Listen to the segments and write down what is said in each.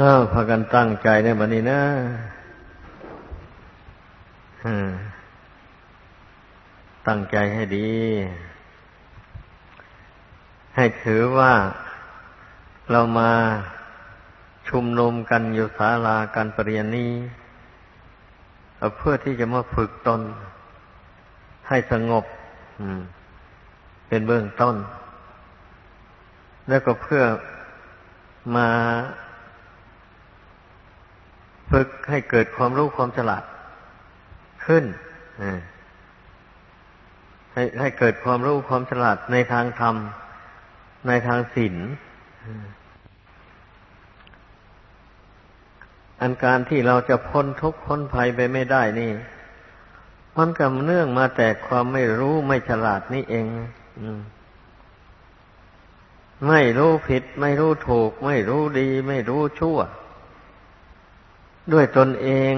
อ้าวพากันตั้งใจในวันนี้นะตั้งใจให้ดี ให้ถือว่าเรามาชุมนุมกันอยู่ศาลาการปรริยนนี้เพื่อที่จะมาฝึกตน ให้สงบเป็นเบื้องต้น แล้วก็เพื่อมา ฝึกให้เกิดความรู้ความฉลาดขึ้นให้ให้เกิดความรู้ความฉลาดในทางธรรม ในทางศีลอันการที่เราจะพ้นทุกข์พ้นภัยไปไม่ได้นี่ มันกำเนื่องมาแต่ความไม่รู้ไม่ฉลาดนี่เองไม่รู้ผิด ไม่รู้ถูก ไม่รู้ดี ไม่รู้ชั่ว ด้วยตนเอง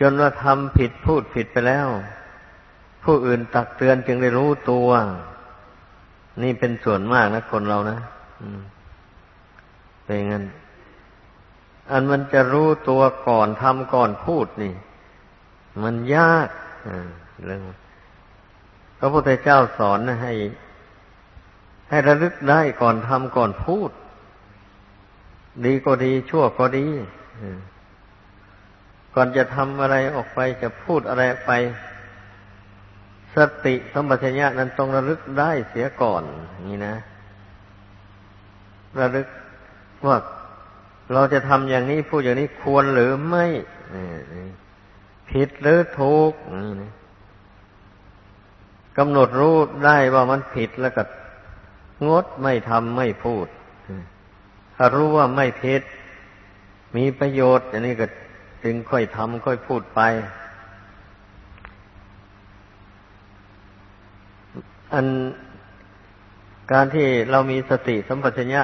จนว่าทำผิดพูดผิดไปแล้ว ผู้อื่นตักเตือนจึงได้รู้ตัว นี่เป็นส่วนมากนะคนเรานะเป็นงั้น อันมันจะรู้ตัวก่อนทำก่อนพูดนี่ มันยากเรื่องพระพุทธเจ้าสอนนะให้ ให้ระลึกได้ก่อนทำก่อนพูด ดีก็ดีชั่วก็ดีก่อนจะทำอะไรออกไปจะพูดอะไรไป สติสมบัติญานั้นต้องระลึกได้เสียก่อนนี่นะ ระลึกว่าเราจะทำอย่างนี้พูดอย่างนี้ควรหรือไม่ผิดหรือถูกกำหนดรู้ได้ว่ามันผิดแล้วก็งดไม่ทำไม่พูด ถ้ารู้ว่าไม่ผิดมีประโยชน์ อันนี้ก็จึงค่อยทำค่อยพูดไป อันการที่เรามีสติสัมปชัญญะ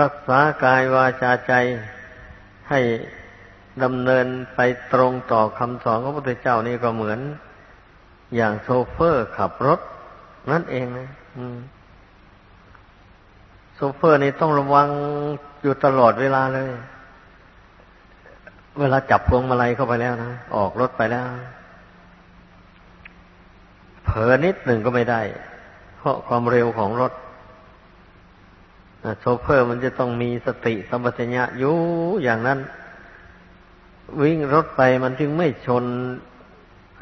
รักษากายวาจาใจให้ดำเนินไปตรงต่อคำสอนของพระพุทธเจ้านี่ก็เหมือน อย่างโชเฟอร์ขับรถ นั่นเองนะโชเฟอร์นี่ต้องระวังอยู่ตลอดเวลาเลย เวลาจับพวงมาลัยเข้าไปแล้วนะ ออกรถไปแล้ว เผลอนิดหนึ่งก็ไม่ได้ เพราะความเร็วของรถโชเฟอร์มันจะต้องมีสติสัมปชัญญะอยู่อย่างนั้น วิ่งรถไปมันจึงไม่ชน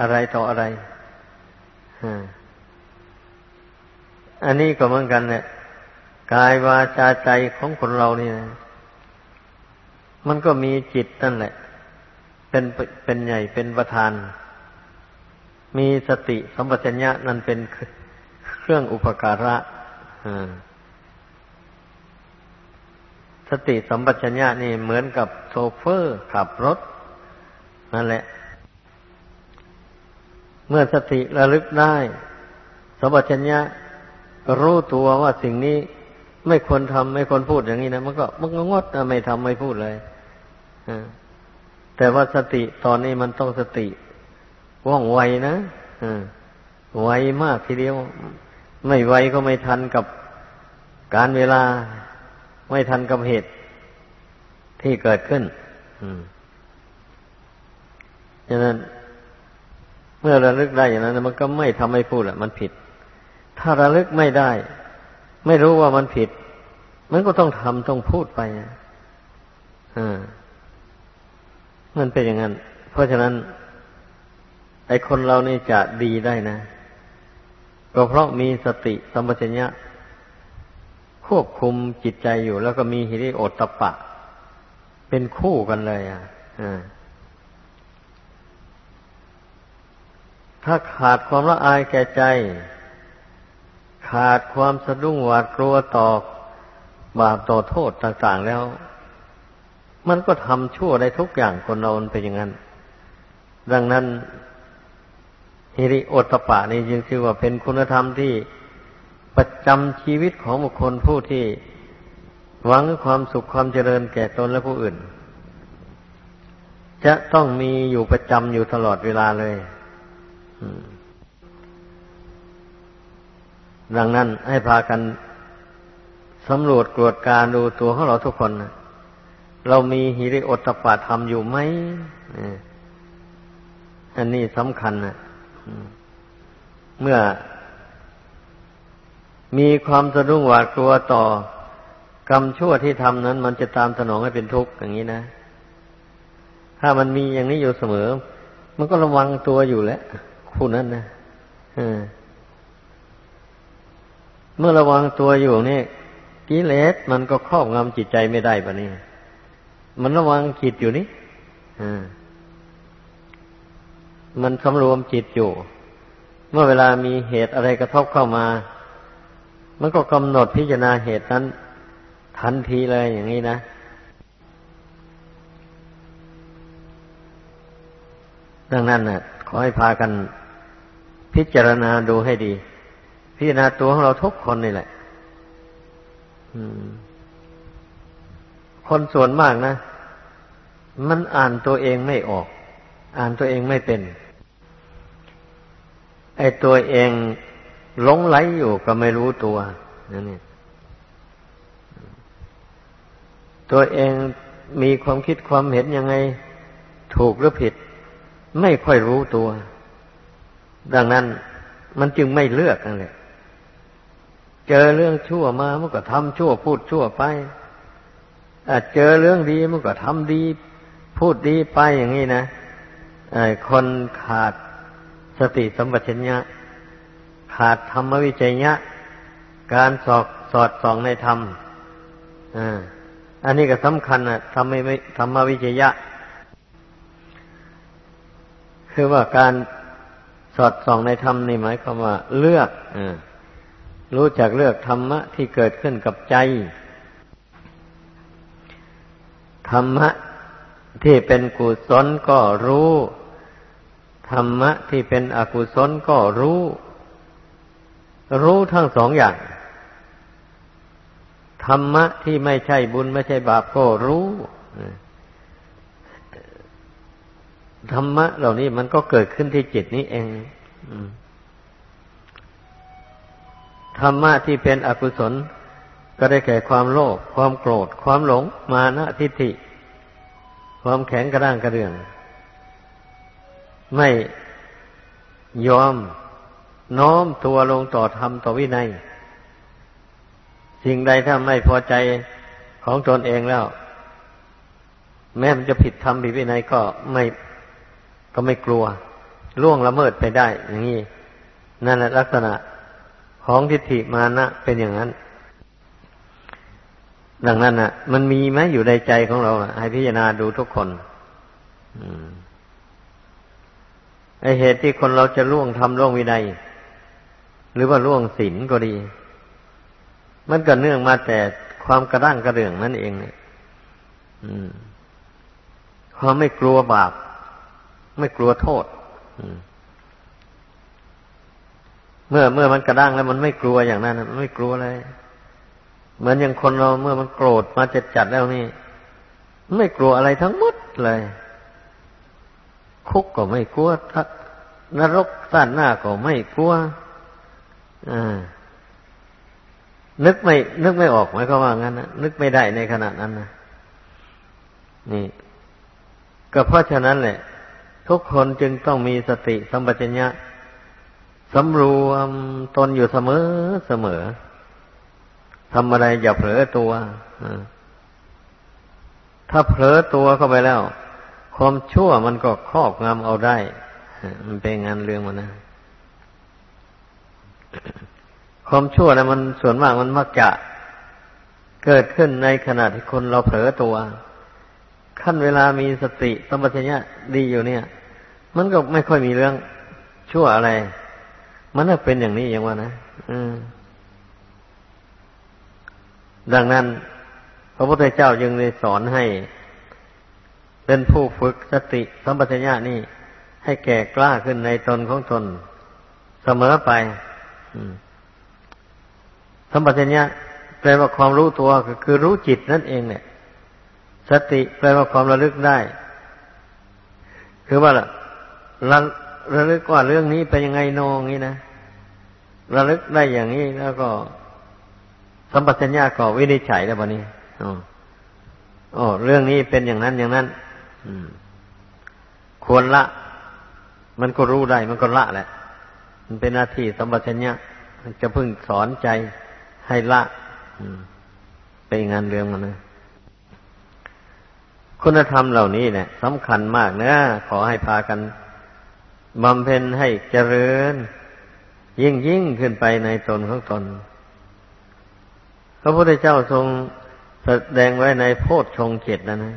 อะไรต่ออะไรอันนี้ก็เหมือนกันเนี่ย กายวาจาใจของคนเรานี่นะมันก็มีจิตนั่นแหละ เป็นเป็นใหญ่เป็นประธาน มีสติสัมปชัญญะนั่นเป็นเครื่องอุปการะสติสัมปชัญญะนี่เหมือนกับโชเฟอร์ขับรถ นั่นแหละ เมื่อสติระลึกได้สัมปชัญญะรู้ตัวว่าสิ่งนี้ ไม่ควรทำไม่ควรพูดอย่างนี้นะมันก็มันก็งดไม่ทำไม่พูดเลยแต่ว่าสติตอนนี้มันต้องสติว่องไวนะไวมากทีเดียว ไม่ไวก็ไม่ทันกับการเวลาไม่ทันกับเหตุที่เกิดขึ้นฉะนั้น เมื่อระลึกได้อย่างนั้น มันก็ไม่ทำให้พูดแหละมันผิด ถ้าระลึกไม่ได้ ไม่รู้ว่ามันผิด มันก็ต้องทำต้องพูดไปอ่ามันเป็นอย่างนั้น เพราะฉะนั้น ไอ้คนเรานี่จะดีได้นะ ก็เพราะมีสติสัมปชัญญะควบคุมจิตใจอยู่ แล้วก็มีหิริโอตตปะ เป็นคู่กันเลย อะอ่าถ้าขาดความละอายแก่ใจ ขาดความสะดุ้งหวาดกลัวต่อบาปต่อโทษต่างๆแล้ว มันก็ทำชั่วได้ทุกอย่างคนเราเป็นอย่างนั้น ดังนั้นฮิริโอตปะนี่จึงชื่อว่าเป็นคุณธรรมที่ประจำชีวิตของบุคคลผู้ที่หวังความสุขความเจริญแก่ตนและผู้อื่น จะต้องมีอยู่ประจำอยู่ตลอดเวลาเลย ดังนั้นให้พากันสำรวจตรวจการดูตัวของเราทุกคนนะเรามีหิริโอตปาธรรมอยู่ไหมอันนี้สำคัญนะเมื่อ มีความสะดุ้งหวาดกลัวต่อกรรมชั่วที่ทำนั้น มันจะตามสนองให้เป็นทุกข์อย่างนี้นะ ถ้ามันมีอย่างนี้อยู่เสมอ มันก็ระวังตัวอยู่แล้วคู่นั้นนะ เมื่อระวังตัวอยู่นี่กิเลสมันก็ครอบงำจิตใจไม่ได้ปะนี่มันระวังจิตอยู่นี่มันสำรวมจิตอยู่ เมื่อเวลามีเหตุอะไรกระทบเข้ามา มันก็กำหนดพิจารณาเหตุนั้น ทันทีเลยอย่างนี้นะดังนั้นนะ่ะ ขอให้พากันพิจารณาดูให้ดี พิจารณาตัวของเราทุกคนนี่แหละคนส่วนมากนะ มันอ่านตัวเองไม่ออก อ่านตัวเองไม่เป็น ไอ้ตัวเองหลงไหลอยู่ก็ไม่รู้ตัวนั่นนี่ตัวเองมีความคิดความเห็นยังไง ถูกหรือผิด ไม่ค่อยรู้ตัว ดังนั้นมันจึงไม่เลือกนั่นแหละ เจอเรื่องชั่วมามันก็ทำชั่วพูดชั่วไปเจอเรื่องดีมันก็ทำดี พูดดีไปอย่างนี้นะคนขาดสติสัมปชัญญะ ขาดธรรมวิจัยญะ การสอกสอดส่องในธรรมอันนี้ก็สำคัญนะธรรมไม่ธรรมวิจัยะ คือว่าการสอดส่องในธรรมนี่หมายความว่าเลือกอ รู้จักเลือกธรรมะที่เกิดขึ้นกับใจ ธรรมะที่เป็นกุศลก็รู้ ธรรมะที่เป็นอกุศลก็รู้ รู้ทั้งสองอย่าง ธรรมะที่ไม่ใช่บุญไม่ใช่บาปก็รู้ธรรมะเหล่านี้มันก็เกิดขึ้นที่จิตนี้เอง อืม ธรรมะที่เป็นอกุศล ก็ได้แก่ความโลภความโกรธ ความหลง มานะทิฏฐิ ความแข็งกระด้างกระเดื่อง ไม่ยอมน้อมตัวลงต่อธรรมต่อวินัย สิ่งใดถ้าไม่พอใจของตนเองแล้ว แม้มันจะผิดธรรมผิดวินัยก็ไม่ก็ไม่กลัวล่วงละเมิดไปได้ อย่างนี้นั่นแหละลักษณะ ของทิฏฐิมานะเป็นอย่างนั้น ดังนั้นน่ะ มันมีไหมอยู่ในใจของเราให้พิจารณาดูทุกคนไอเหตุที่คนเราจะล่วงทำล่วงวินัยหรือว่าล่วงศีลก็ดี มันก็เนื่องมาแต่ความกระด้างกระเดื่องนั่นเองเนี่ยความไม่กลัวบาป ไม่กลัวโทษ อืม เมื่อเมื่อมันกระด้างแล้วมันไม่กลัวอย่างนั้นมันไม่กลัวเลยเหมือนอย่างคนเราเมื่อมันโกรธมาจัดจัดแล้วนี่ ไม่กลัวอะไรทั้งหมดเลย คุกก็ไม่กลัวนรกสั้นหน้าก็ไม่กลัวอนึกไม่ นึกไม่ออกหมายความว่างั้นนะนึกไม่ได้ในขณะนั้นนะนี่ ก็เพราะฉะนั้นแหละ ทุกคนจึงต้องมีสติสัมปชัญญะ สำรวมตนอยู่เสมอเสมอทำอะไรอย่าเผลอตัวถ้าเผลอตัวเข้าไปแล้ว ความชั่วมันก็ครอบงำเอาได้ มันเป็นงานเรื่องมันนะ ความชั่วนะมันส่วนมากมันมักจะเกิดขึ้นในขณะที่คนเราเผลอตัว ขั้นเวลามีสติสมัชัญญะดีอยู่เนี่ย มันก็ไม่ค่อยมีเรื่องชั่วอะไร มันน่าเป็นอย่างนี้อย่างว่านะดังนั้น พระพุทธเจ้าจึงเลยสอนให้ เป็นผู้ฝึกสติสัมปชัญญะนี่ ให้แก่กล้าขึ้นในตนของตนเสมอไปสัมปชัญญะแปลว่าความรู้ตัวคือรู้จิตนั่นเองเนี่ย สติแปลว่าความระลึกได้ คือว่าระ ระลึกว่าเรื่องนี้เป็นยังไงโนงนี้นะ ระลึกได้อย่างนี้แล้วก็ สัมปชัญญะก็วินิจฉัยแล้วบนี้อ๋อโอ้เรื่องนี้เป็นอย่างนั้นอย่างนั้นควรละ มันก็รู้ได้ มันก็ละแหละ มันเป็นหน้าที่สัมปชัญญะจะพึ่งสอนใจให้ละเป็นงานเรื่องมันนะคุณธรรมเหล่านี้เนี่ยสำคัญมากนะขอให้พากัน บำเพ็ญให้เจริญ ยิ่งยิ่งขึ้นไปในตนของตน พระพุทธเจ้าทรงแสดงไว้ในโพชฌงเจ็ดนะนะ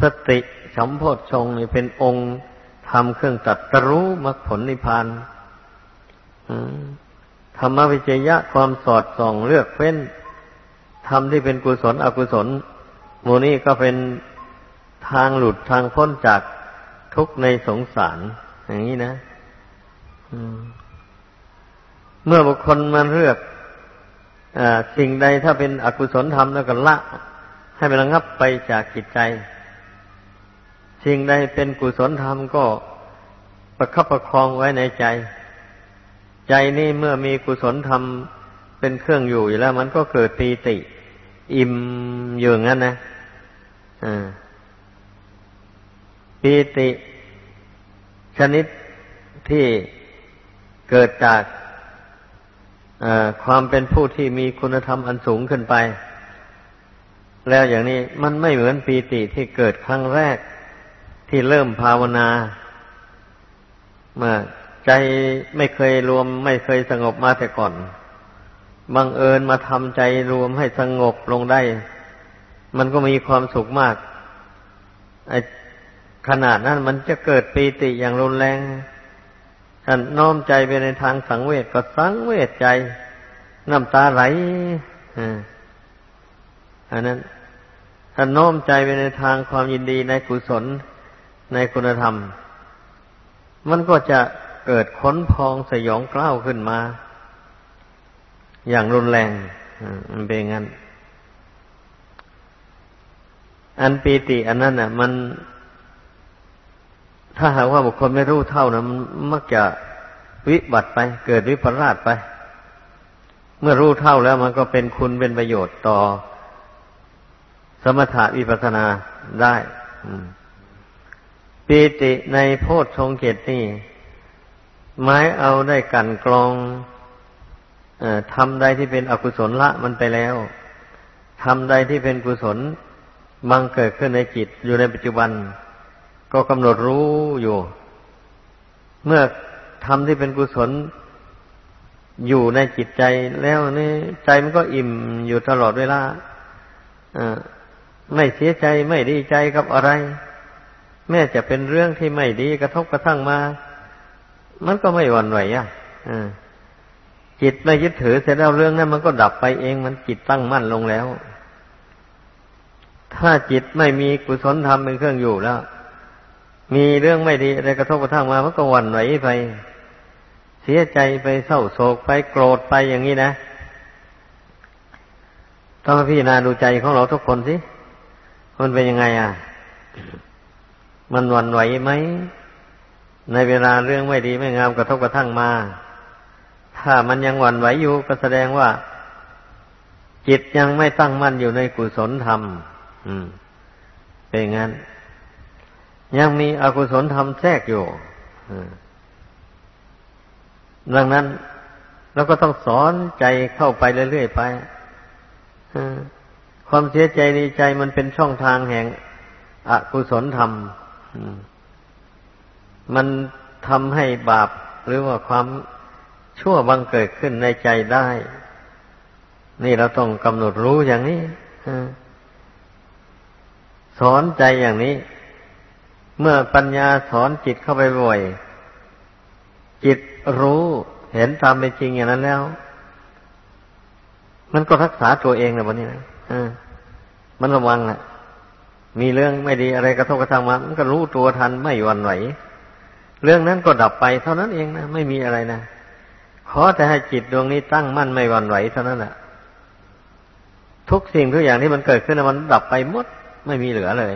สติสัมโพชฌงนี่เป็นองค์ทำเครื่องตัดตรู้มรรคผลนิพพานธรรมวิจยะความสอดส่องเลือกเฟ้นทำที่เป็นกุศลอกุศลโมนี่ก็เป็นทางหลุดทางพ้นจาก ทุกข์ในสงสาร อย่างนี้นะเมื่อบุคคลมันเลือกอสิ่งใดถ้าเป็นอกุศลธรรมแล้วก็ละ ให้มันระงับไปจากจิตใจ สิ่งใดเป็นกุศลธรรมก็ประคับประคองไว้ในใจ ใจนี่เมื่อมีกุศลธรรมเป็นเครื่องอยู่อยู่แล้ว มันก็เกิดปีติ อิ่มอยู่งั้นนะอ่า ปีติชนิดที่เกิดจากความเป็นผู้ที่มีคุณธรรมอันสูงขึ้นไป แล้วอย่างนี้มันไม่เหมือนปีติที่เกิดครั้งแรกที่เริ่มภาวนามาใจไม่เคยรวมไม่เคยสงบมาแต่ก่อนบังเอิญมาทำใจรวมให้สงบลงได้ มันก็มีความสุขมากไอ ขนาดนั้นมันจะเกิดปีติอย่างรุนแรงท่านน้อมใจไปในทางสังเวชก็สังเวชใจ น้ำตาไหลอันนั้นท่านน้อมใจไปในทางความยินดีในกุศลในคุณธรรม มันก็จะเกิดขนพองสยองกล้าวขึ้นมา อย่างรุนแรงมันเป็นงั้น อันปีติอันนั้นน่ะ มัน ถ้าหากว่าบุคคลไม่รู้เท่านะมันมักจะวิบัติไป เกิดวิปลาสไป เมื่อรู้เท่าแล้วมันก็เป็นคุณเป็นประโยชน์ต่อ สมถะวิปัสนาได้ปีติในโพชฌงเกตนี่ไม้เอาได้กันกรองทำใดที่เป็นอกุศลละมันไปแล้วทำใดที่เป็นกุศลมังเกิดขึ้นในจิตอยู่ในปัจจุบัน ก็กำหนดรู้อยู่ เมื่อทำที่เป็นกุศลอยู่ในจิตใจแล้วนี่ใจมันก็อิ่มอยู่ตลอดเวลาไม่เสียใจไม่ดีใจกับอะไร แม้จะเป็นเรื่องที่ไม่ดีกระทบกระทั่งมา มันก็ไม่หวั่นไหวอะจิตไม่ยึดถือเสร็จแล้วเรื่องนั้นมันก็ดับไปเองมันจิตตั้งมั่นลงแล้ว ถ้าจิตไม่มีกุศลธรรมเป็นเครื่องอยู่แล้ว มีเรื่องไม่ดีอะไรกระทบกระทั่งมามันก็หวั่นไหวไป เสียใจไปเศร้าโศกไปโกรธไปอย่างนี้นะต้องพี่นาดูใจของเราทุกคนสิมันเป็นยังไงอะ มันหวั่นไหวไหมในเวลาเรื่องไม่ดีไม่งามกระทบกระทั่งมา ถ้ามันยังหวั่นไหวอยู่ก็แสดงว่า จิตยังไม่ตั้งมั่นอยู่ในกุศลธรรม อืม เป็นงั้น ยังมีอกุศลธรรมแทรกอยู่ดังนั้นเราก็ต้องสอนใจเข้าไปเรื่อยๆไปความเสียใจดีใจมันเป็นช่องทางแห่งอกุศลธรรมมันทำให้บาปหรือว่าความชั่วบังเกิดขึ้นในใจได้ นี่เราต้องกำหนดรู้อย่างนี้สอนใจอย่างนี้ เมื่อปัญญาสอนจิตเข้าไปบ่อย จิตรู้เห็นตามเป็นจริงอย่างนั้นแล้ว มันก็รักษาตัวเองนะวันนี้นะมันระวังนะมีเรื่องไม่ดีอะไรกระทบกระทั่งมามันก็รู้ตัวทันไม่หวั่นไหว เรื่องนั้นก็ดับไปเท่านั้นเองนะไม่มีอะไรนะขอแต่ให้จิตดวงนี้ตั้งมั่นไม่หวั่นไหวเท่านั้นแหละทุกสิ่งทุกอย่างที่มันเกิดขึ้นมันดับไปหมดไม่มีเหลือเลย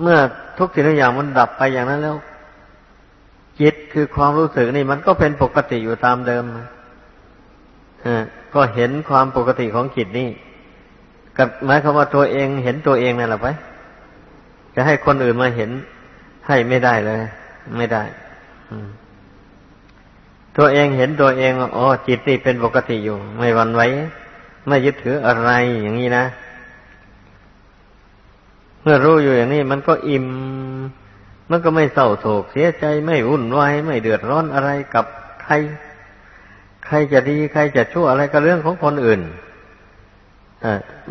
เมื่อทุกสิ่งทุกอย่างมันดับไปอย่างนั้นแล้ว จิตคือความรู้สึกนี่ มันก็เป็นปกติอยู่ตามเดิมก็เห็นความปกติของจิตนี่กับหมายความว่าตัวเองเห็นตัวเองนั่นแหละไปจะให้คนอื่นมาเห็นให้ไม่ได้เลย ไม่ได้ตัวเองเห็นตัวเองอ๋อจิตนี่เป็นปกติอยู่ ไม่วันไหวไม่ยึดถืออะไรอย่างนี้นะ เมื่อรู้อยู่อย่างนี้มันก็อิ่ม มันก็ไม่เศร้าโศกเสียใจไม่วุ่นวายไม่เดือดร้อนอะไรกับใคร ใครจะดีใครจะชั่วอะไรก็เรื่องของคนอื่น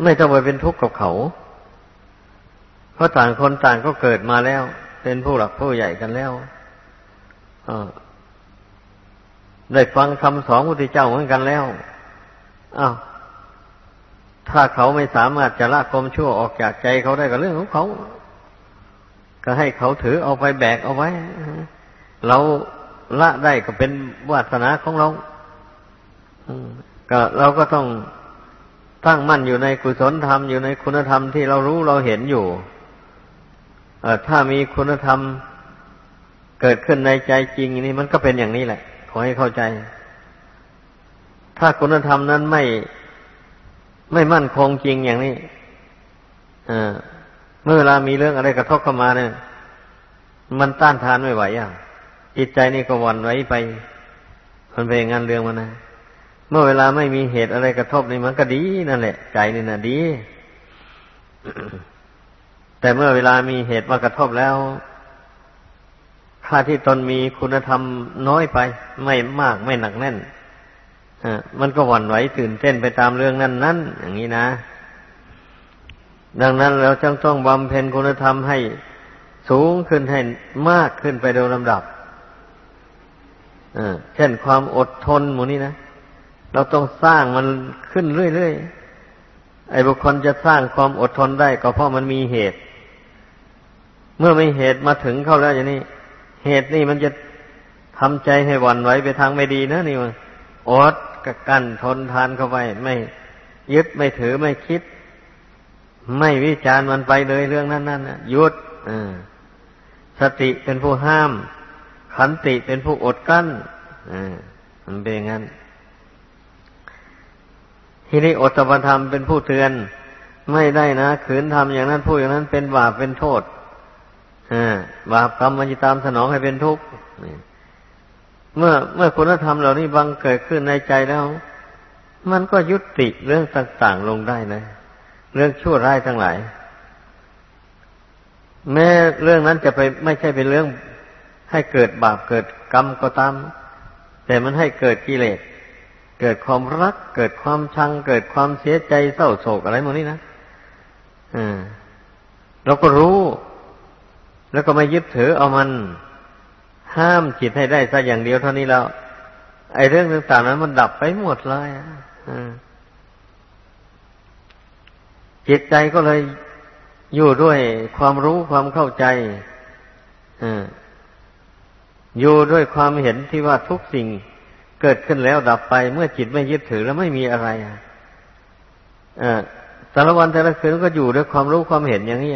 ไม่ต้องไปเป็นทุกข์กับเขา เพราะต่างคนต่างก็เกิดมาแล้ว เป็นผู้หลักผู้ใหญ่กันแล้วได้ฟังคำสอนพระพุทธเจ้าเหมือนกันแล้วอ้าว ถ้าเขาไม่สามารถจะละความชั่วออกจากใจเขาได้ก็เรื่องของเขา ก็ให้เขาถือเอาไปแบกเอาไว้ เราละได้ก็เป็นวาสนาของเราก็เราก็ต้องตั้งมั่นอยู่ในกุศลธรรมอยู่ในคุณธรรมที่เรารู้เราเห็นอยู่ถ้ามีคุณธรรมเกิดขึ้นในใจจริงนี่มันก็เป็นอย่างนี้แหละ ขอให้เข้าใจ ถ้าคุณธรรมนั้นไม่ ไม่มั่นคงจริงอย่างนี้เมื่อเวลามีเรื่องอะไรกระทบเข้ามาเนี่ย มันต้านทานไม่ไหวอะจิตใจนี่ก็วันไว้ไป มันเป็นงานเรื่องมันนะเมื่อเวลาไม่มีเหตุอะไรกระทบนี่มันก็ดีนั่นแหละ ใจนี่นะดี แต่เมื่อเวลามีเหตุมากระทบแล้วค่าที่ตนมีคุณธรรมน้อยไป ไม่มากไม่หนักแน่น มันก็หวั่นไหวตื่นเต้นไปตามเรื่องนั้นนั้นอย่างนี้นะ ดังนั้นเราจึงต้องบำเพ็ญคุณธรรมให้สูงขึ้นให้มากขึ้นไปโดยลำดับเช่นความอดทนหมูนี้นะ เราต้องสร้างมันขึ้นเรื่อยๆ ไอ้บุคคลจะสร้างความอดทนได้ก็เพราะมันมีเหตุ เมื่อไม่เหตุมาถึงเข้าแล้วอย่างนี้ เหตุนี่มันจะทำใจให้หวั่นไหวไปทางไม่ดีนะนี่มันอด ก็กั้นทนทานเข้าไปไม่ยึดไม่ถือไม่คิด ไม่วิจารณ์มันไปเลยเรื่องนั้นนั่นหยุดสติเป็นผู้ห้าม ขันติเป็นผู้อดกั้นมันเป็นอย่างนั้นทีนี้อดตปธรรมเป็นผู้เตือน ไม่ได้นะขืนทำอย่างนั้นพูดอย่างนั้นเป็นบาปเป็นโทษบาปกรรมมันจะตามสนองให้เป็นทุกข์ เมื่อเมื่อคุณธรรมเหล่านี้บังเกิดขึ้นในใจแล้ว มันก็ยุติเรื่องต่างๆลงได้นะ เรื่องชั่วร้ายทั้งหลาย แม้เรื่องนั้นจะไปไม่ใช่เป็นเรื่อง ให้เกิดบาปเกิดกรรมก็ตาม แต่มันให้เกิดกิเลสเกิดความรัก เกิดความชัง เกิดความเสียใจเศร้าโศกอะไรพวกนี้นะอ่าเราก็รู้ แล้วก็ไม่ยึดถือเอามัน ห้ามจิตให้ได้สักอย่างเดียวเท่านี้แล้ว ไอ้เรื่องต่างๆนั้นมันดับไปหมดเลยจิตใจก็เลยอยู่ด้วยความรู้ความเข้าใจอยู่ด้วยความเห็นที่ว่าทุกสิ่งเกิดขึ้นแล้วดับไป เมื่อจิตไม่ยึดถือแล้วไม่มีอะไรสารวันแต่ละคืนก็อยู่ด้วยความรู้ความเห็นอย่างนี้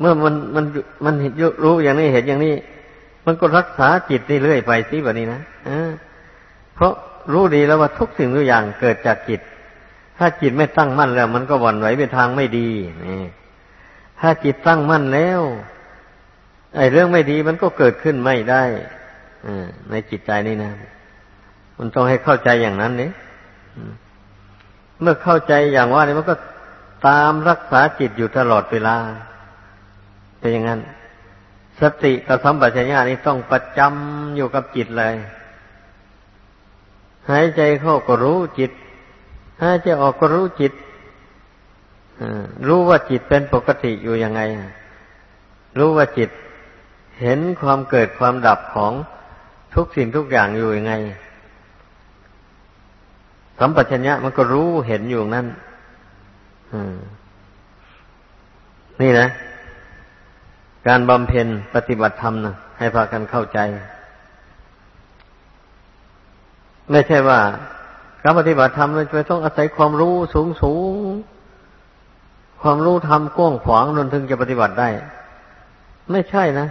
เมื่อมันมันมันเห็นรู้อย่างนี้เห็นอย่างนี้ มันก็รักษาจิตนี่เรื่อยไปสิแบบนี้นะเพราะรู้ดีแล้วว่าทุกสิ่งทุกอย่างเกิดจากจิต ถ้าจิตไม่ตั้งมั่นแล้ว มันก็หวั่นไหวไปทางไม่ดีนี่ถ้าจิตตั้งมั่นแล้ว ไอ้เรื่องไม่ดีมันก็เกิดขึ้นไม่ได้อในจิตใจนี่นะ มันต้องให้เข้าใจอย่างนั้นนี่เมื่อเข้าใจอย่างว่านี่มันก็ตามรักษาจิตอยู่ตลอดเวลา เป็นอย่างนั้น สติกับสัมปชัญญะนี่ต้องประจำอยู่กับจิตเลย หายใจเข้าก็รู้จิต หายใจออกก็รู้จิตรู้ว่าจิตเป็นปกติอยู่ยังไง รู้ว่าจิตเห็นความเกิดความดับของทุกสิ่งทุกอย่างอยู่ยังไง สัมปชัญญะมันก็รู้เห็นอยู่นั่นนี่นะ การบำเพ็ญปฏิบัติธรรมนะให้พากันเข้าใจ ไม่ใช่ว่าการปฏิบัติธรรมเราจะต้องอาศัยความรู้สูงสูงความรู้ธรรมกว้างขวางนนถึงจะปฏิบัติได้ ไม่ใช่นะ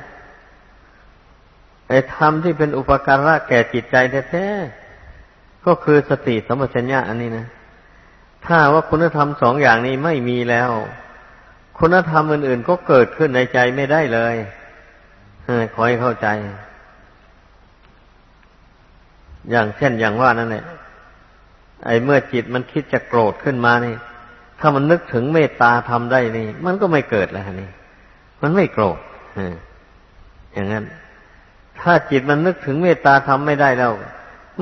ไอ้ธรรมที่เป็นอุปการะแก่จิตใจแท้ๆก็คือสติสัมปชัญญะอันนี้นะถ้าว่าคุณธรรมสองอย่างนี้ไม่มีแล้ว คุณธรรมอื่น ๆ ก็เกิดขึ้นในใจไม่ได้เลยขอให้เข้าใจ อย่างเช่นอย่างว่านั่นแหละไอ้เมื่อจิตมันคิดจะโกรธขึ้นมานี่ ถ้ามันนึกถึงเมตตาทำได้นี่ มันก็ไม่เกิดแล้วนี่ มันไม่โกรธอย่างนั้น ถ้าจิตมันนึกถึงเมตตาทำไม่ได้แล้ว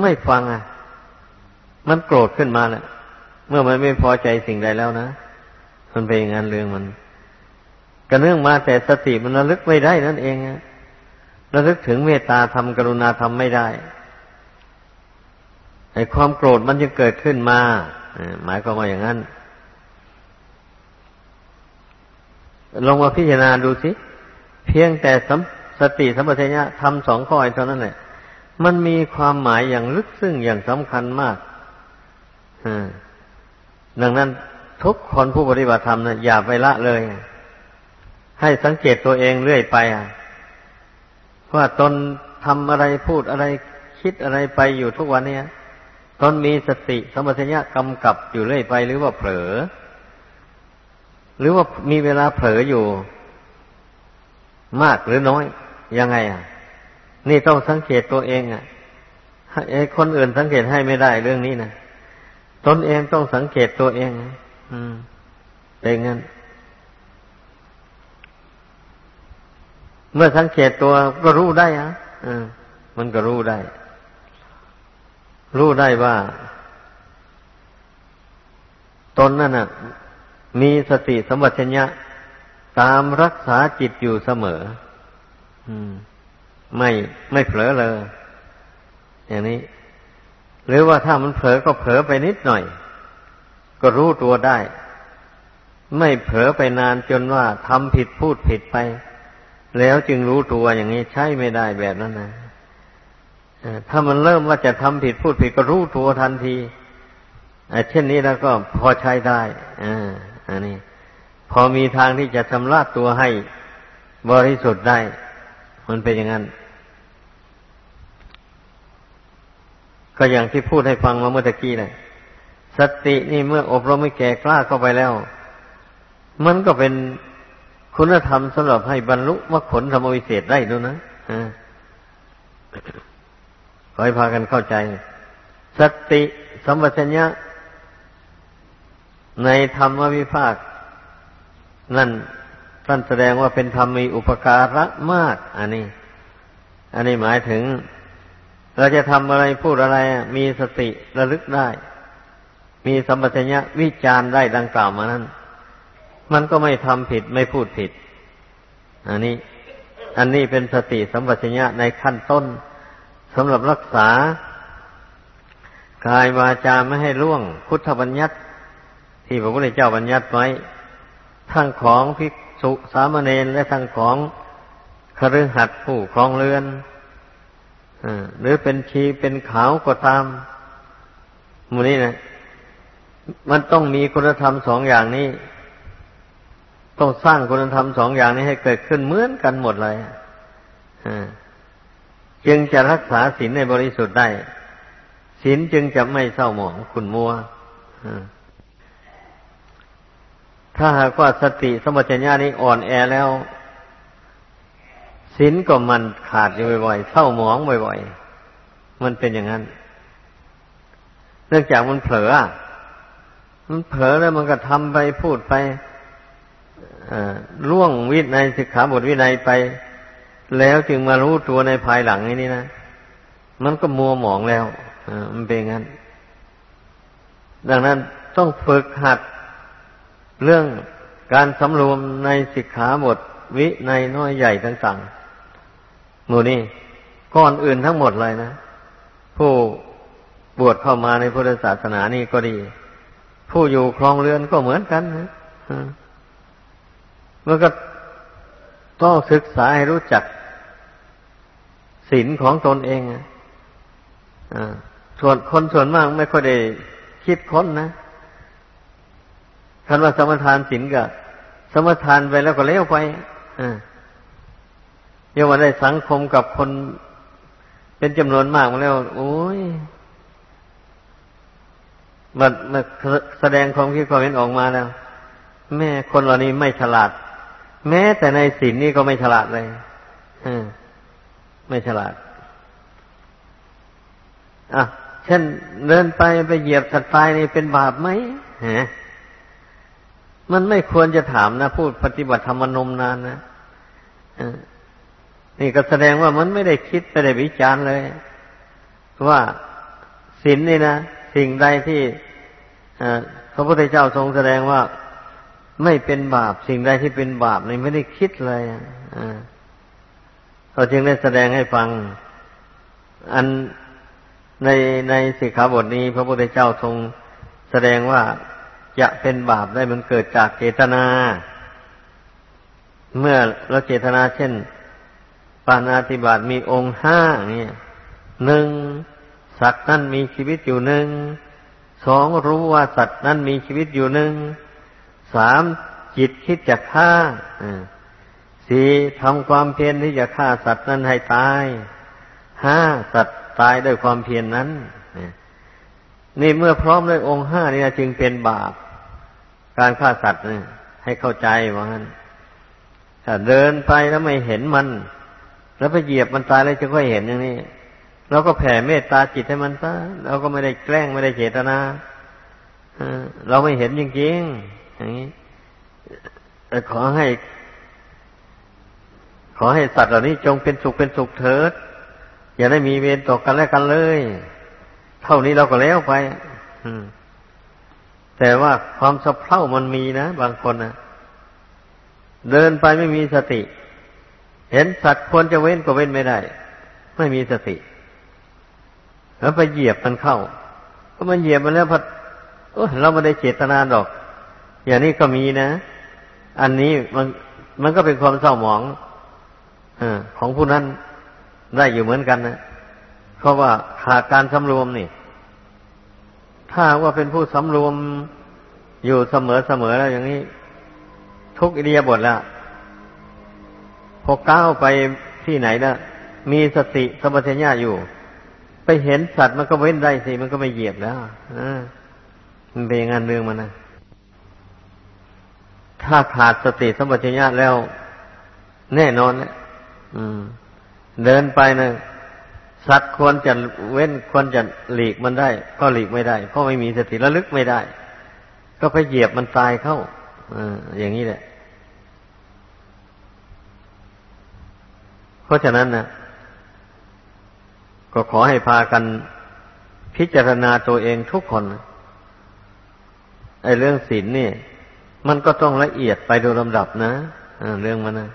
ไม่ฟังอะ มันโกรธขึ้นมาแล้วเมื่อมันไม่พอใจสิ่งใดแล้วนะ มันเป็นอย่างนั้นเรื่องมัน กระเนื่องมาแต่สติมันระลึกไม่ได้นั่นเองระลึกถึงเมตตาทำกรุณาทำไม่ได้ไอ้ความโกรธมันจะเกิดขึ้นมาหมายความว่าอย่างนั้นลองมาพิจารณาดูสิ เพียงแต่สติสัมปชัญญะทำสองข้อเท่านั้นแหละมันมีความหมายอย่างลึกซึ้งอย่างสำคัญมากดังนั้นทุกคนผู้ปฏิบัติธรรมนะอย่าไปละเลย ให้สังเกตตัวเองเรื่อยไปว่าตนทำอะไรพูดอะไรคิดอะไรไปอยู่ทุกวันเนี้ยตนมีสติสมัชัญญะกำกับอยู่เรื่อยไป หรือว่าเผลอ หรือว่ามีเวลาเผลออยู่ มากหรือน้อย ยังไง อะ นี่ต้องสังเกตตัวเองอะไอ้คนอื่นสังเกตให้ไม่ได้เรื่องนี้นะตนเองต้องสังเกตตัวเอง อืมเป็นงั้น เมื่อสังเกตตัวก็รู้ได้อะอมันก็รู้ได้ รู้ได้ว่า ตนนั่นน่ะ มีสติสมบัติชัญญะตามรักษาจิตอยู่เสมอไม่ไม่เผลอเลย อย่างนี้ หรือว่าถ้ามันเผลอก็เผลอไปนิดหน่อย ก็รู้ตัวได้ ไม่เผลอไปนานจนว่าทำผิดพูดผิดไป แล้วจึงรู้ตัวอย่างนี้ใช่ไม่ได้แบบนั้นนะถ้ามันเริ่มว่าจะทำผิดพูดผิดก็รู้ตัวทันทีเช่นนี้แล้วก็พอใช้ได้อันนี้ พอมีทางที่จะชำระตัวให้บริสุทธิ์ได้ มันเป็นอย่างนั้น ก็อย่างที่พูดให้ฟังมาเมื่อตะกี้เลยสตินี่เมื่ออบรมไม่แก่กล้าเข้าไปแล้ว มันก็เป็น คุณธรรมสำหรับให้บรรลุมรรคผลธรรมวิเศษได้ด้วยนะขอให้พากันเข้าใจ สติสัมปชัญญะ ในธรรมวิภาค นั่นท่านแสดงว่าเป็นธรรมมีอุปการะมาก อันนี้ อันนี้หมายถึง เราจะทำอะไรพูดอะไรมีสติระลึกได้ มีสัมปชัญญะวิจารณ์ได้ดังกล่าวมานั้น มันก็ไม่ทำผิดไม่พูดผิด อันนี้ อันนี้เป็นสติสัมปชัญญะในขั้นต้นสำหรับรักษากายวาจาไม่ให้ล่วงพุทธบัญญัติ ที่พระพุทธเจ้าบัญญัติไว้ ทั้งของภิกษุสามเณรและทั้งของคฤหัสถ์ผู้ครองเรือนหรือเป็นชีเป็นขาวก็ตามมูนี้นะมันต้องมีคุณธรรมสองอย่างนี้ ต้องสร้างคุณธรรมสองอย่างนี้ให้เกิดขึ้นเหมือนกันหมดเลยจึงจะรักษาศีลในบริสุทธิ์ได้ศีลจึงจะไม่เศร้าหมองขุนมัวถ้าหากว่าสติสมัญญานี้อ่อนแอแล้วศีลก็มันขาดอยู่บ่อยๆเศร้าหมองบ่อยๆมันเป็นอย่างนั้น เนื่องจากมันเผลอ มันเผลอแล้วมันก็ทำไปพูดไป ล่วงวินัยสิกขาบทวินัยไป แล้วจึงมารู้ตัวในภายหลังนี้นะ มันก็มัวหมองแล้วมันเป็นงั้น ดังนั้นต้องฝึกหัดเรื่องการสำรวมในสิกขาบทวิในน้อยใหญ่ต่างๆหมู่นี้ก้อนอื่นทั้งหมดเลยนะ ผู้บวชเข้ามาในพุทธศาสนานี่ก็ดี ผู้อยู่ครองเรือนก็เหมือนกันนะ เมื่อก็ต้องศึกษาให้รู้จักศีลของตนเองอ่าส่วนคนส่วนมากไม่ค่อยได้คิดค้นนะคันว่าสมทานศีลก็สมทานไปแล้วก็เลี้ยวไปอ่าเรียกว่าได้สังคมกับคนเป็นจำนวนมากมาแล้ว โอ้ยมันมันแสดงความคิดความเห็นออกมาแล้ว แม่คนเหล่านี้ไม่ฉลาด แม้แต่ในศีลนี่ก็ไม่ฉลาดเลยไม่ฉลาด อะเช่นเดินไปไปเหยียบสัตว์ตายนี่เป็นบาปไหมฮะมันไม่ควรจะถามนะพูดปฏิบัติธรรมนมนานนะนี่ก็แสดงว่ามันไม่ได้คิดไม่ได้วิจารณ์เลย ว่าศีลนี่นะสิ่งใดที่พระพุทธเจ้าทรงแสดงว่า ไม่เป็นบาป สิ่งใดที่เป็นบาปนี่ไม่ได้คิดเลยเราจึงได้แสดงให้ฟัง อันในในสิกขาบทนี้ พระพุทธเจ้าทรงแสดงว่าจะเป็นบาปได้มันเกิดจากเจตนา เมื่อเราเจตนาเช่น ปานาติบาตมีองค์ห้าเนี่ยหนึ่งสัตว์นั้นมีชีวิตอยู่หนึ่งสองรู้ว่าสัตว์นั้นมีชีวิตอยู่หนึ่ง สามจิตคิดจะฆ่าสี่ทำความเพียรที่จะฆ่าสัตว์นั้นให้ตายห้าสัตว์ตายด้วยความเพียรนนั้นนี่เมื่อพร้อมด้วยองค์ห้านี่จึงเป็นบาป การฆ่าสัตว์นี่ให้เข้าใจว่างั้นถ้าเดินไปแล้วไม่เห็นมัน แล้วไปเหยียบมันตายแล้วจะค่อยเห็นอย่างนี้เราก็แผ่เมตตาจิตให้มันซะเราก็ไม่ได้แกล้งไม่ได้เจตนาเราไม่เห็นจริงๆ อย่างนี้ขอให้ ขอให้สัตว์เหล่านี้จงเป็นสุขเป็นสุขเถิด อย่าได้มีเวรต่อกันและกันเลย เท่านี้เราก็แล้วไปแต่ว่าความสะเพร่ามันมีนะบางคนนะเดินไปไม่มีสติ เห็นสัตว์ควรจะเว้นก็เว้นไม่ได้ ไม่มีสติ แล้วไปเหยียบมันเข้า ก็มันเหยียบมันแล้วพัดเราไม่ได้เจตนาดอก อย่างนี้ก็มีนะ อันนี้มันมันก็เป็นความเศร้าหมองอของผู้นั้นได้อยู่เหมือนกันนะเพราะว่าขาดการสำรวมนี่ ถ้าว่าเป็นผู้สำรวมอยู่เสมอเสมอแล้วอย่างนี้ ทุกอิเดียบทแล้วพอก้าวไปที่ไหนนะมีสติสมัชัญญาอยู่ ไปเห็นสัตว์มันก็เว้นได้สิ มันก็ไม่เหยียบแล้วมันเป็นงานเรื่องมันนะ ถ้าขาดสติสัมปชัญญะแล้ว แน่นอนนะเดินไปนะสัตว์ควรจะเว้นควรจะหลีกมันได้ ก็หลีกไม่ได้ เพราะไม่มีสติระลึกไม่ได้ ก็ไปเหยียบมันตายเข้าออย่างนี้แหละ เพราะฉะนั้นนะก็ขอให้พากันพิจารณาตัวเองทุกคนไอ้เรื่องศีลนี่ มันก็ต้องละเอียดไปโดยลำดับนะเรื่องมันนะ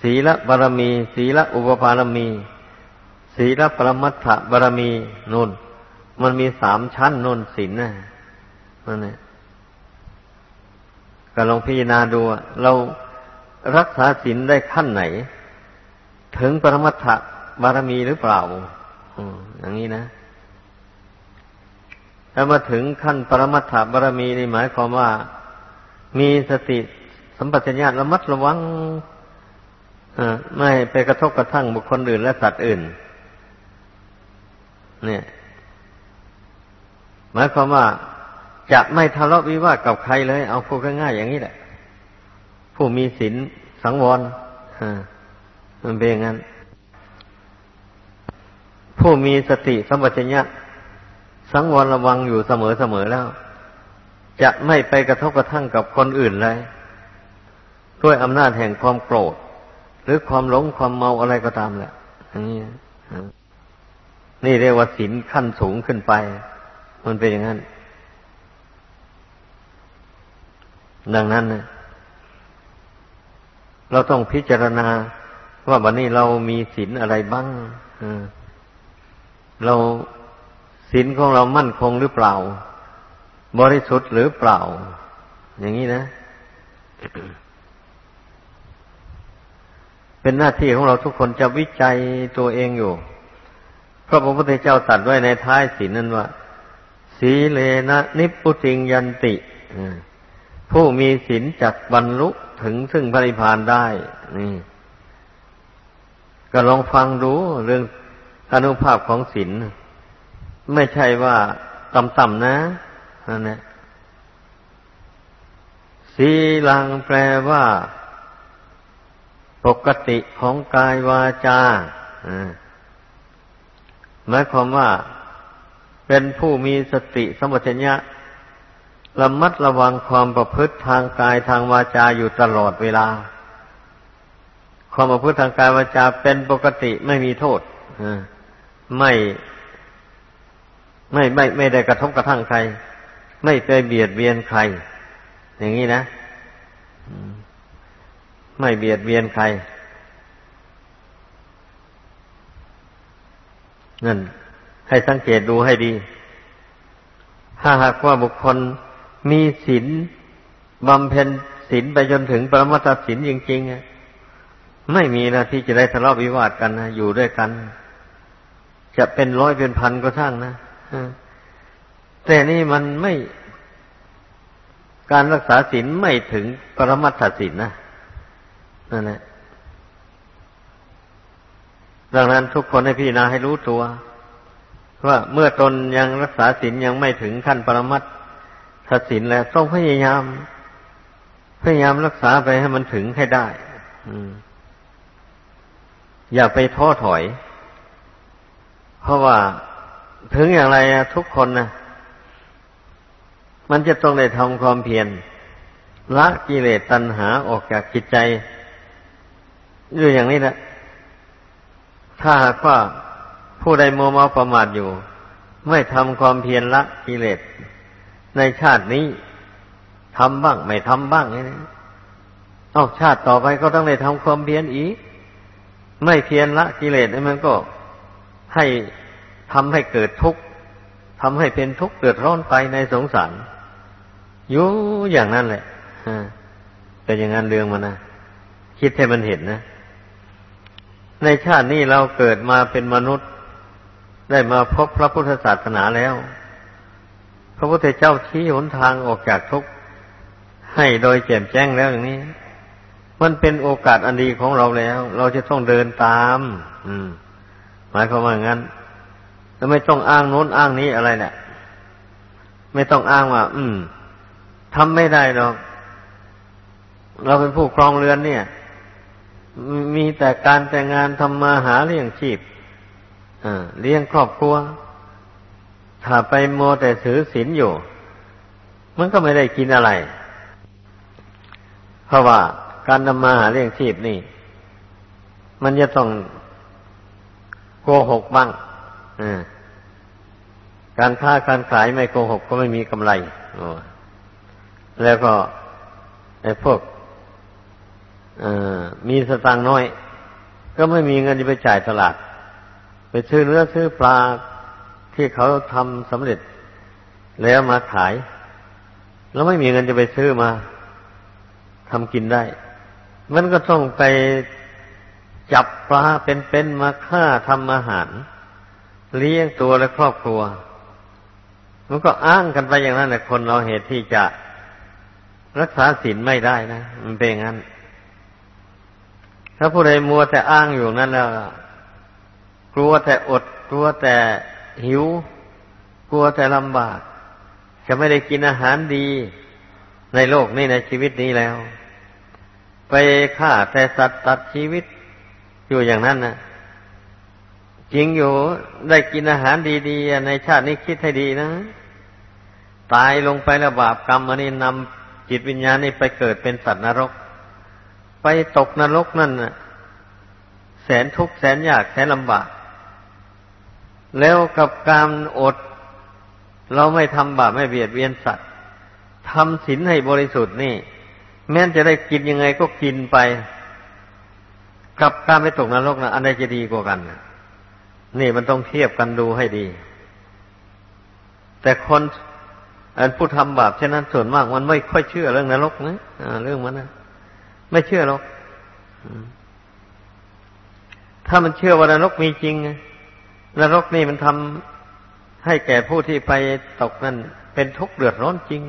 ศีลบารมี ศีลอุปภารมี ศีลปรมัตถบารมีนุ่นมันมีสามชั้นนุ่นศีลนะนั่นเองก็ลองพิจารณาดูเรารักษาศีลได้ขั้นไหน ถึงปรมัตถบารมีหรือเปล่าอย่างนี้นะ ถ้ามาถึงขั้นปรมัตถบารมีนี่หมายความว่ามีสติสัมปชัญญะระมัดระวังไม่ไปกระทบกระทั่งบุคคลอื่นและสัตว์อื่น เนี่ย หมายความว่าจะไม่ทะเลาะวิวาทกับใครเลย เอาพูดง่ายๆอย่างนี้แหละ ผู้มีศีลสังวรมันเป็นอย่างนั้น ผู้มีสติสัมปชัญญะ สังวรระวังอยู่เสมอเสมอแล้ว จะไม่ไปกระทบกระทั่งกับคนอื่นเลยด้วยอำนาจแห่งความโกรธ หรือความหลงความเมาอะไรก็ตามแหละนี่นี่เรียกว่าศีลขั้นสูงขึ้นไป มันเป็นอย่างนั้น ดังนั้นนะเราต้องพิจารณาว่าวันนี้เรามีศีลอะไรบ้างเรา ศีลของเรามั่นคงหรือเปล่า บริสุทธิ์หรือเปล่า อย่างนี้นะ เป็นหน้าที่ของเราทุกคนจะวิจัยตัวเองอยู่ พระพุทธเจ้าตรัสไว้ในท้ายศีลนั้นว่า สีเลนะนิพุติงยันติผู้มีศีลจักบรรลุถึงซึ่งพระนิพพานได้ นี่ ก็ลองฟังดูเรื่องอนุภาพของศีล ไม่ใช่ว่าต่ำๆนะนั่นแหละสีลังแปลว่า ปกติของกายวาจาหมายความว่า เป็นผู้มีสติสมัชัญญะระมัดระวังความประพฤติทางกายทางวาจาอยู่ตลอดเวลา ความประพฤติทางกายวาจาเป็นปกติไม่มีโทษไม่ ไม่ไม่ไม่ได้กระทบกระทั่งใคร ไม่ไปเบียดเบียนใคร อย่างนี้นะไม่เบียดเบียนใครนั่นให้สังเกตดูให้ดี ถ้าหากว่าบุคคลมีศีลบำเพ็ญศีลไปจนถึงปรมัตถศีลจริงๆไม่มีนะที่จะได้ทะเลาะวิวาทกันนะอยู่ด้วยกัน จะเป็นร้อยเป็นพันก็ช่างนะ แต่นี่มันไม่การรักษาศีลไม่ถึงปรมัตถศีลนะนั่นแหละดังนั้นทุกคนให้พี่นาให้รู้ตัวว่าเมื่อตนยังรักษาศีลยังไม่ถึงขั้นปรมัตถศีลแล้วต้องพยายาม พยายามรักษาไปให้มันถึงให้ได้อย่าไปท้อถอย เพราะว่า ถึงอย่างไรทุกคนนะมันจะต้องได้ทำความเพียรละกิเลสตัณหาออกจากจิตใจอยู่อย่างนี้แหละถ้าหากว่าผู้ใดโมเมาประมาทอยู่ ไม่ทำความเพียรละกิเลสในชาตินี้ทำบ้าง ไม่ทำบ้างนี่เอาชาติต่อไปก็ต้องได้ทำความเพียรอีก ไม่เพียรละกิเลสมันก็ให้ ทำให้เกิดทุกข์ทำให้เป็นทุกข์เดือดร้อนไปในสงสารอยู่อย่างนั้นแหละแต่อย่างนั้นเรื่องมันนะคิดให้มันเห็นนะ ในชาตินี้เราเกิดมาเป็นมนุษย์ ได้มาพบพระพุทธศาสนาแล้ว พระพุทธเจ้าชี้หนทางออกจากทุกข์ให้โดยแจ่มแจ้งแล้วอย่างนี้ มันเป็นโอกาสอันดีของเราแล้ว เราจะต้องเดินตาม อืม หมายความว่างั้น แล้วไม่ต้องอ้างโน้นอ้างนี้อะไรแหละไม่ต้องอ้างว่า อืมทำไม่ได้หรอก เราเป็นผู้ครองเรือนเนี่ย มีแต่การแต่งงานทำมาหาเลี้ยงชีพเลี้ยงครอบครัว ถ้าไปโมแต่ถือศีลอยู่ มันก็ไม่ได้กินอะไร เพราะว่าการทำมาหาเลี้ยงชีพนี่ มันจะต้องโกหกบ้าง การค้าการขายไม่โกหกก็ไม่มีกำไรแล้วก็ไอ้พวกมีสตางค์น้อย ก็ไม่มีเงินจะไปจ่ายตลาด ไปซื้อเนื้อซื้อปลาที่เขาทำสำเร็จ แล้วมาขาย แล้วไม่มีเงินจะไปซื้อมาทำกินได้ มันก็ต้องไปจับปลาเป็นๆมาฆ่าทำอาหาร เลี้ยงตัวและครอบครัว มันก็อ้างกันไปอย่างนั้นแหละคนเราเหตุที่จะรักษาศีลไม่ได้นะมันเป็นงั้น ถ้าผู้ใดมัวแต่อ้างอยู่นั่นแล้วกลัวแต่อด กลัวแต่หิว กลัวแต่ลำบาก จะไม่ได้กินอาหารดีในโลกนี้ในชีวิตนี้แล้ว ไปฆ่าแต่สัตว์ตัดชีวิตอยู่อย่างนั้นนะ จริงอยู่ได้กินอาหารดีๆ ในชาตินี้คิดให้ดีนะ ตายลงไปแล้วบาปกรรมอันนี้นำจิตวิญญาณนี่ไปเกิดเป็นสัตว์นรก ไปตกนรกนั่นนะแสนทุกข์แสนยากแสนลำบาก แล้วกับการอด เราไม่ทำบาปไม่เบียดเบียนสัตว์ทำศีลให้บริสุทธิ์นี่ แม้จะได้กินยังไงก็กินไปกับการไม่ตกนรกนะอันใดจะดีกว่ากันนี่ นี่มันต้องเทียบกันดูให้ดี แต่คนอันผู้ทำบาปเช่นนั้นส่วนมากมันไม่ค่อยเชื่อเรื่องนรกนะเรื่องมันนะไม่เชื่อหรอกถ้ามันเชื่อว่านรกมีจริงนรกนี่มันทำให้แก่ผู้ที่ไปตกนั่นเป็นทุกข์เดือดร้อนจริง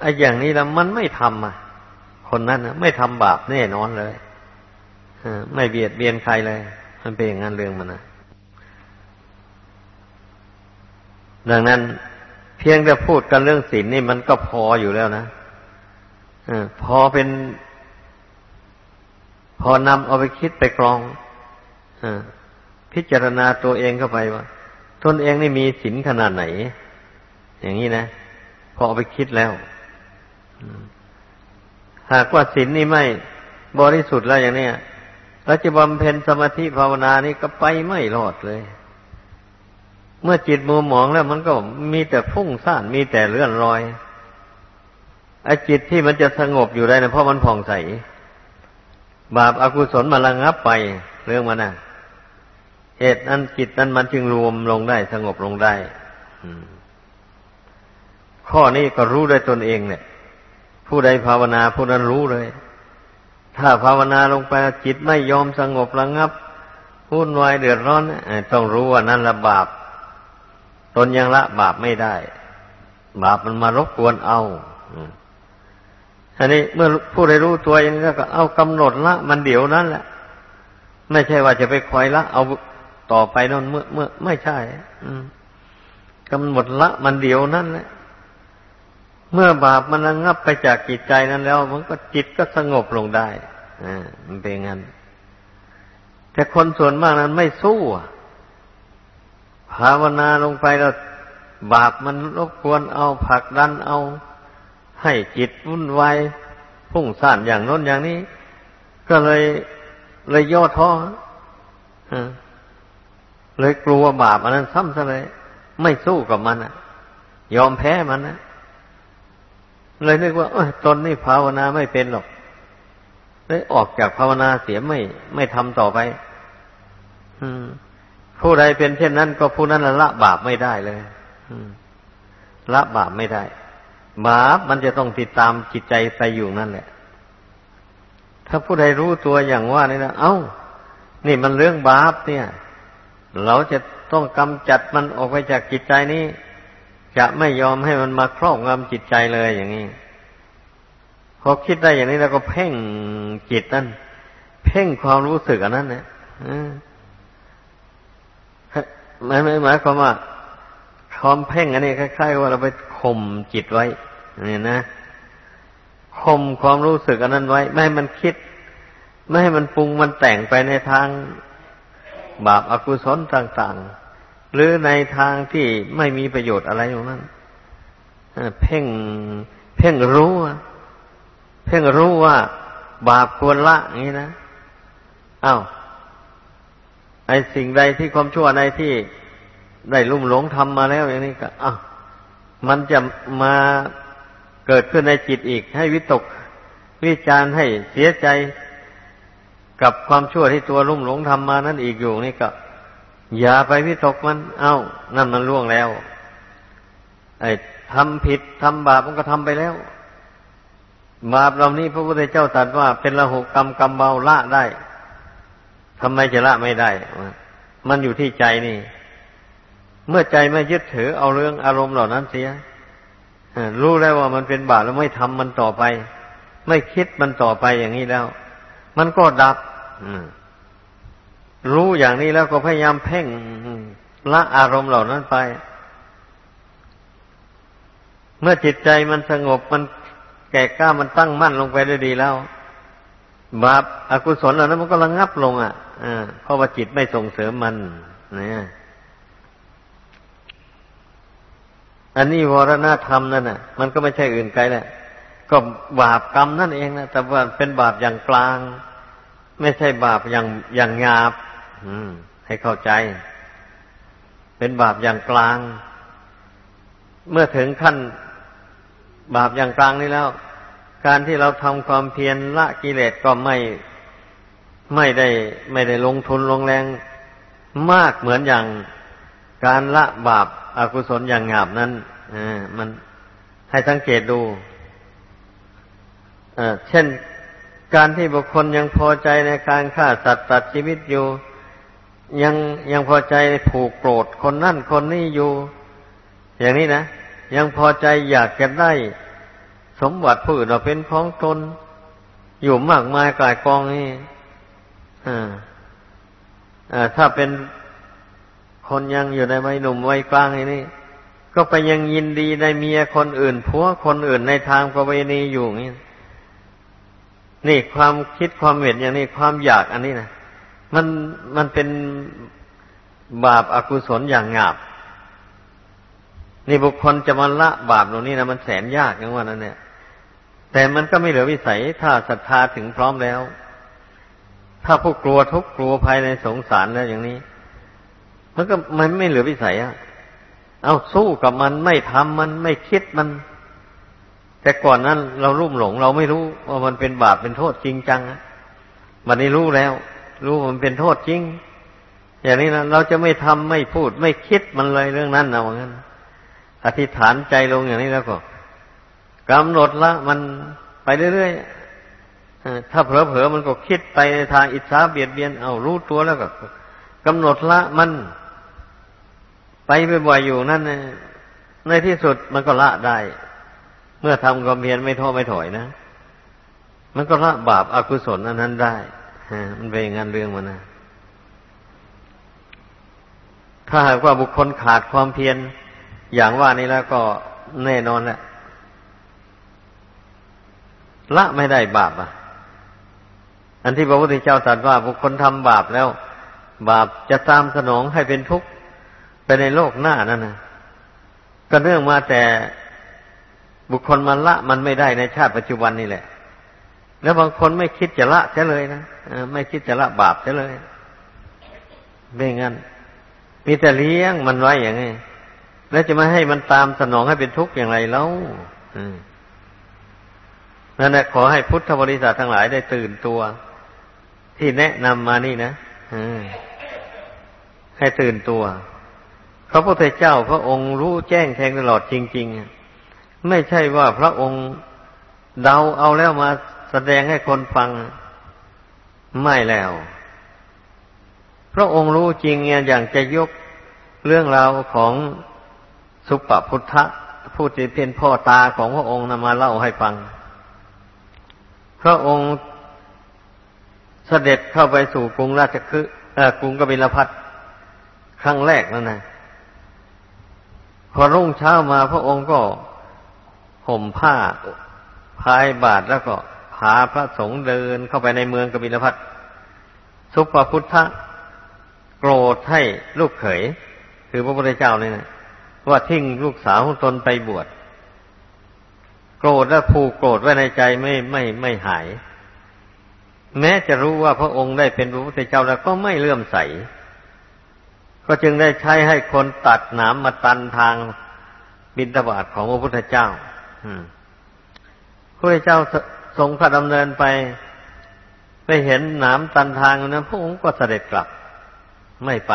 ไอ้อย่างนี้ล้วมันไม่ทำอะ คนนั้นนะไม่ทำบาปแน่นอนเลยไม่เบียดเบียนใครเลย มันเป็นอย่างนั้นเรื่องมันนะดังนั้นเพียงแต่พูดกันเรื่องศีลนี่มันก็พออยู่แล้วนะอพอเป็น พอนำเอาไปคิดไปกรองอพิจารณาตัวเองเข้าไปว่าตนเองนี่มีศีลขนาดไหน อย่างนี้นะพอเอาไปคิดแล้วหากว่าศีลนี่ไม่บริสุทธิ์แล้วอย่างนี้ เราจะบำเพ็ญสมาธิภาวนานี่ก็ไปไม่รอดเลย เมื่อจิตมัวหมองแล้วมันก็มีแต่ฟุ้งซ่านมีแต่เลื่อนลอยไอ้จิตที่มันจะสงบอยู่ได้นะเพราะมันผ่องใส บาปอากุศลมาระงับไปเรื่องมันนะเหตุนั้นจิตนั้นมันจึงรวมลงได้สงบลงได้ข้อนี้ก็รู้ได้ตนเองเนี่ย ผู้ใดภาวนาผู้นั้นรู้เลย ถ้าภาวนาลงไปจิตไม่ยอมสงบระงับวุ่นวายเดือดร้อนต้องรู้ว่านั่นละบาป ตนยังละบาปไม่ได้ บาปมันมารบกวนเอาอันนี้เมื่อผู้ใดรู้ตัวอย่างนี้ก็เอากำหนดละ มันเดี๋ยวนั้นแหละ ไม่ใช่ว่าจะไปคอยละ เอาต่อไปนั่นเมื่อเมื่อไม่ใช่กำหนดละ มันเดี๋ยวนั้นแหละ เมื่อบาปมันระงับไปจากจิตใจนั้นแล้ว มันก็จิตก็สงบลงได้อ่ามันเป็นงั้น แต่คนส่วนมากนั้นไม่สู้ภาวนาลงไปแล้วบาปมันรบกวนเอาผลักดันเอา ให้จิตวุ่นวายพุ่งซ่านอย่างน้นอย่างนี้ ก็เลยเลยย่อท้อเลยกลัวบาปอันนั้นซ้ำซะเลย ไม่สู้กับมันอะ ยอมแพ้มันนะ เลยนึกว่าตนนี่ภาวนาไม่เป็นหรอกเลยออกจากภาวนาเสียไม่ไม่ทำต่อไปผู้ใดเป็นเช่นนั้น ก็ผู้นั้นละบาปไม่ได้เลยละบาปไม่ได้บาปมันจะต้องติดตามจิตใจไปอยู่นั่นแหละ ถ้าผู้ใดรู้ตัวอย่างว่านี่นะเอา้า นี่มันเรื่องบาปเนี่ย เราจะต้องกำจัดมันออกไปจากจิตใจนี้ จะไม่ยอมให้มันมาครอบงำจิตใจเลยอย่างนี้พอคิดได้อย่างนี้แล้วก็เพ่งจิตนั่นเพ่งความรู้สึกอันนั้นเนี่ยหมายหมายความว่าความเพ่งอันนี้คล้ายๆว่าเราไปข่มจิตไว้เนี่ยนะข่มความรู้สึกอันนั้นไว้ ไม่ให้มันคิด ไม่ให้มันปรุงมันแต่งไปในทางบาปอากุศลต่าง ๆ หรือในทางที่ไม่มีประโยชน์อะไรอย่างนั้นเพ่งเพ่งรู้เพ่งรู้ว่า บาปควรละอย่างนี้นะอา้าวไอสิ่งใดที่ความชั่วใดที่ได้ลุ่มหลงทำมาแล้วอย่างนี้ก็อ้าวมันจะมาเกิดขึ้นในจิตอีก ให้วิตกวิจารให้เสียใจกับความชั่วที่ตัวลุ่มหลงทำมานั้นอีกอยู่นี่ก็ อย่าไปวิตกมัน เอา้า นั่นมันล่วงแล้ว ไอ้ทำผิดทำบาปมันก็ทำไปแล้วบาปเหล่านี้พระพุทธเจ้าตรัสว่าเป็นละหุกรรมกรรมเบาละได้ทำไมจะละไม่ได้ มันอยู่ที่ใจนี่ เมื่อใจไม่ยึดถือเอาเรื่องอารมณ์เหล่านั้นเสียรู้แล้วว่ามันเป็นบาปแล้วไม่ทำมันต่อไป ไม่คิดมันต่อไปอย่างนี้แล้ว มันก็ดับอืม รู้อย่างนี้แล้วก็พยายามเพ่งละอารมณ์เหล่านั้นไป เมื่อจิตใจมันสงบมันแก่กล้ามันตั้งมั่นลงไปได้ดีแล้ว บาปอากุศลเหล่านั้นมันก็ระงงับลงอะเพราะว่าจิตไม่ส่งเสริมมันเนี่ยอันนี้วรณธรรมนั่นน่ะ มันก็ไม่ใช่อื่นไกลแหละก็บาปกรรมนั่นเองนะแต่ว่าเป็นบาปอย่างกลาง ไม่ใช่บาปอย่างอย่างหยาบ ให้เข้าใจ เป็นบาปอย่างกลาง เมื่อถึงขั้นบาปอย่างกลางนี้แล้ว การที่เราทำความเพียรละกิเลสก็ไม่ไม่ได้ ไม่ได้ลงทุนลงแรงมากเหมือนอย่างการละบาปอากุศลอย่างหยาบนั้นมันให้สังเกตดูเช่นการที่บุคคลยังพอใจในการฆ่าสัตว์ตัดชีวิตอยู่ ยังยังพอใจผูกโกรธคนนั่นคนนี้อยู่ อย่างนี้นะยังพอใจอยากจะได้ สมบัติผู้อื่นเราเป็นของตนอยู่มากมายกลายกองนี่อ่าอ่าถ้าเป็นคนยังอยู่ในวัยหนุ่มวัยกลางนี่ก็ไปยังยินดีในเมียคนอื่นผัวคนอื่นในทางประเวณีอยู่นี่นี่ความคิดความเห็นอย่างนี้ความอยากอันนี้นะ มันมันเป็นบาปอากุศลอย่างหยาบ นี่บุคคลจะมาละบาปตรงนี้นะมันแสนยากอย่างว่านั้นเนี่ย แต่มันก็ไม่เหลือวิสัยถ้าศรัทธาถึงพร้อมแล้ว ถ้าผู้กลัวทุกกลัวภายในสงสารแล้วอย่างนี้ มันก็มันไม่เหลือวิสัยอะเอาสู้กับมันไม่ทำมันไม่คิดมัน แต่ก่อนนั้นเราลุ่มหลง เราไม่รู้ว่ามันเป็นบาปเป็นโทษจริงจังวันนี้รู้แล้ว รู้มันเป็นโทษจริง อย่างนี้นะเราจะไม่ทำไม่พูดไม่คิดมันเลยเรื่องนั้นนะว่างั้น อธิษฐานใจลงอย่างนี้แล้วก็กำหนดละมันไปเรื่อยๆถ้าเผลอๆมันก็คิดไปในทางอิจฉาเบียดเบียนเอารู้ตัวแล้วก็กำหนดละมันไปบ่อยๆอยู่นั่นในที่สุดมันก็ละได้ เมื่อทำความเพียรไม่ท้อไม่ถอยนะ มันก็ละบาปอากุศลอันนั้นได้ มันเป็นงานเรื่องมันนะถ้าหากว่าบุคคลขาดความเพียรอย่างว่านี้แล้วก็แน่นอนแหละละไม่ได้บาปอะ อันที่พระพุทธเจ้าตรัสว่าบุคคลทำบาปแล้ว บาปจะตามสนองให้เป็นทุกข์ไปในโลกหน้านั่นนะก็เนื่องมาแต่บุคคลมันละมันไม่ได้ในชาติปัจจุบันนี่แหละ แล้วบางคนไม่คิดจะละเสียเลยนะไม่คิดจะละบาปเสียเลยไม่งั้นมีแต่เลี้ยงมันไว้อย่างนี้แล้วจะมาให้มันตามสนองให้เป็นทุกข์อย่างไรแล้วนั่นแหละขอให้พุทธบริษัททั้งหลายได้ตื่นตัว ที่แนะนำมานี่นะให้ตื่นตัวพระพุทธเจ้าพระองค์รู้แจ้งแทงตลอดจริง ๆ ไม่ใช่ว่าพระองค์เดาเอาแล้วมา แสดงให้คนฟังไม่แล้ว พระองค์รู้จริงเนี่ยอย่างจะยกเรื่องราวของสุปพุทธะผู้ที่เป็นพ่อตาของพระองค์นำมาเล่าให้ฟัง พระองค์เสด็จเข้าไปสู่กรุงราชคฤห์กรุงกบิลพัทครั้งแรกนั่นนะพอรุ่งเช้ามาพระองค์ก็ห่มผ้าพายบาทแล้วก็ พาพระสงฆ์เดินเข้าไปในเมืองกบิลพัทสุปพุทธะโกรธให้ลูกเขย คือพระพุทธเจ้าเนี่ยนะว่าทิ้งลูกสาวของตนไปบวชโกรธและผูกโกรธไว้ในใจไม่ไม่ไม่หาย แม้จะรู้ว่าพระองค์ได้เป็นพระพุทธเจ้าแล้วก็ไม่เลื่อมใส ก็จึงได้ใช้ให้คนตัดหนามมาตันทางบินตบาทของพระพุทธเจ้าพระพุทธเจ้า ทรงพระดำเนินไป ไปเห็นหนามตันทางนั้นพระองค์ก็เสด็จกลับ ไม่ไป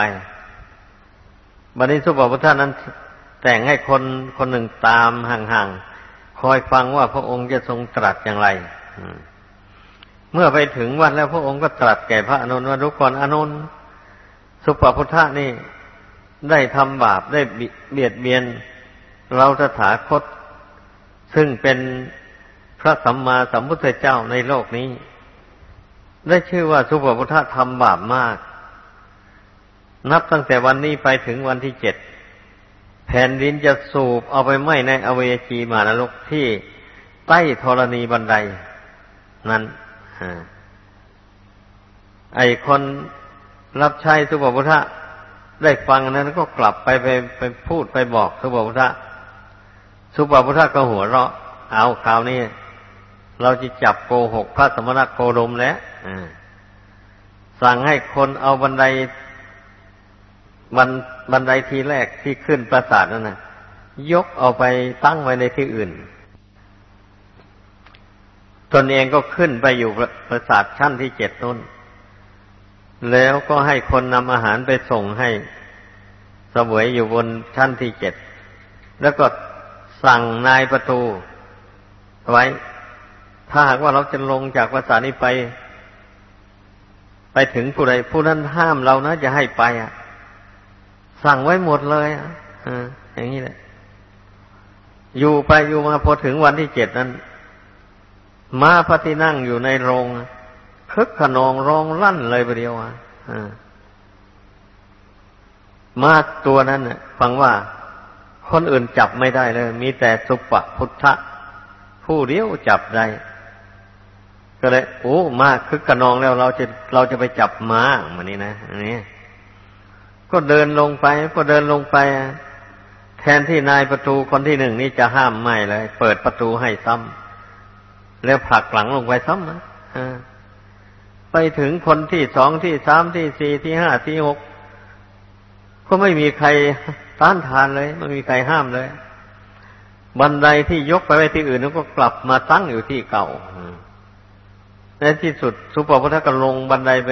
บัดนี้สุภาพุทธานั้น แต่งให้คนคนหนึ่งตามห่างๆคอยฟังว่าพระองค์จะทรงตรัสอย่างไรเมื่อไปถึงวันแล้วพระองค์ก็ตรัสแก่พระอนุนว่าทุกคนอนุนสุปพุทธะนี่ได้ทำบาปได้เบียดเบียนเราตถาคต ซึ่งเป็น ระสัมมาสัมพุทธเจ้าในโลกนี้ ได้ชื่อว่าสุปพุทธทำบาปมาก นับตั้งแต่วันนี้ไปถึงวันที่เจ็ดแผ่นดินจะสูบเอาไปไหม้ในอเวจีมานรกที่ใต้ธรณีบันได นั้นไอคนรับใช้สุภพุทธได้ฟังนั้นก็กลับไปไปไปพูดไปบอกสุภพุทธสุภพุทธก็หัวเราะ เอาคราวนี้ เราจะจับโกหกพระสมณโคดมแล้วสั่งให้คนเอาบันไดบันบันไดทีแรกที่ขึ้นปราสาทนั่นนะยกเอาไปตั้งไว้ในที่อื่น ตนเองก็ขึ้นไปอยู่ปราสาทชั้นที่เจ็ดต้น แล้วก็ให้คนนำอาหารไปส่งให้สวยอยู่บนชั้นที่เจ็ด แล้วก็สั่งนายประตูไว้ ถ้าหากว่าเราจะลงจากปราสานี้ไป ไปถึงผู้ใดผู้นั้นห้ามเรานะจะให้ไปอะ สั่งไว้หมดเลยอะอย่างนี้แหละ อยู่ไปอยู่มาพอถึงวันที่เจ็ดนั้นมาพระที่นั่งอยู่ในโรงคึกขนองร้องลั่นเลยประเดียวอะมาตัวนั้นฟังว่าคนอื่นจับไม่ได้เลย มีแต่สุปพุทธะผู้เดียวจับได้ ก็เลยโอ้มาคึกกระนองแล้วเราจะเราจะไปจับม้ามันนี้นะอันนี้ก็เดินลงไป ก็เดินลงไป แทนที่นายประตูคนที่หนึ่งนี่จะห้ามไม่เลย เปิดประตูให้ซ้ำแล้วผลักหลังลงไปซ้ำนะไปถึงคนที่สองที่สามที่สี่ที่ห้าที่หกก็ไม่มีใครต้านทานเลย ไม่มีใครห้ามเลย บันไดที่ยกไปไว้ที่อื่นก็กลับมาตั้งอยู่ที่เก่า ในที่สุดสุปพุทธก็ลงบันไดไป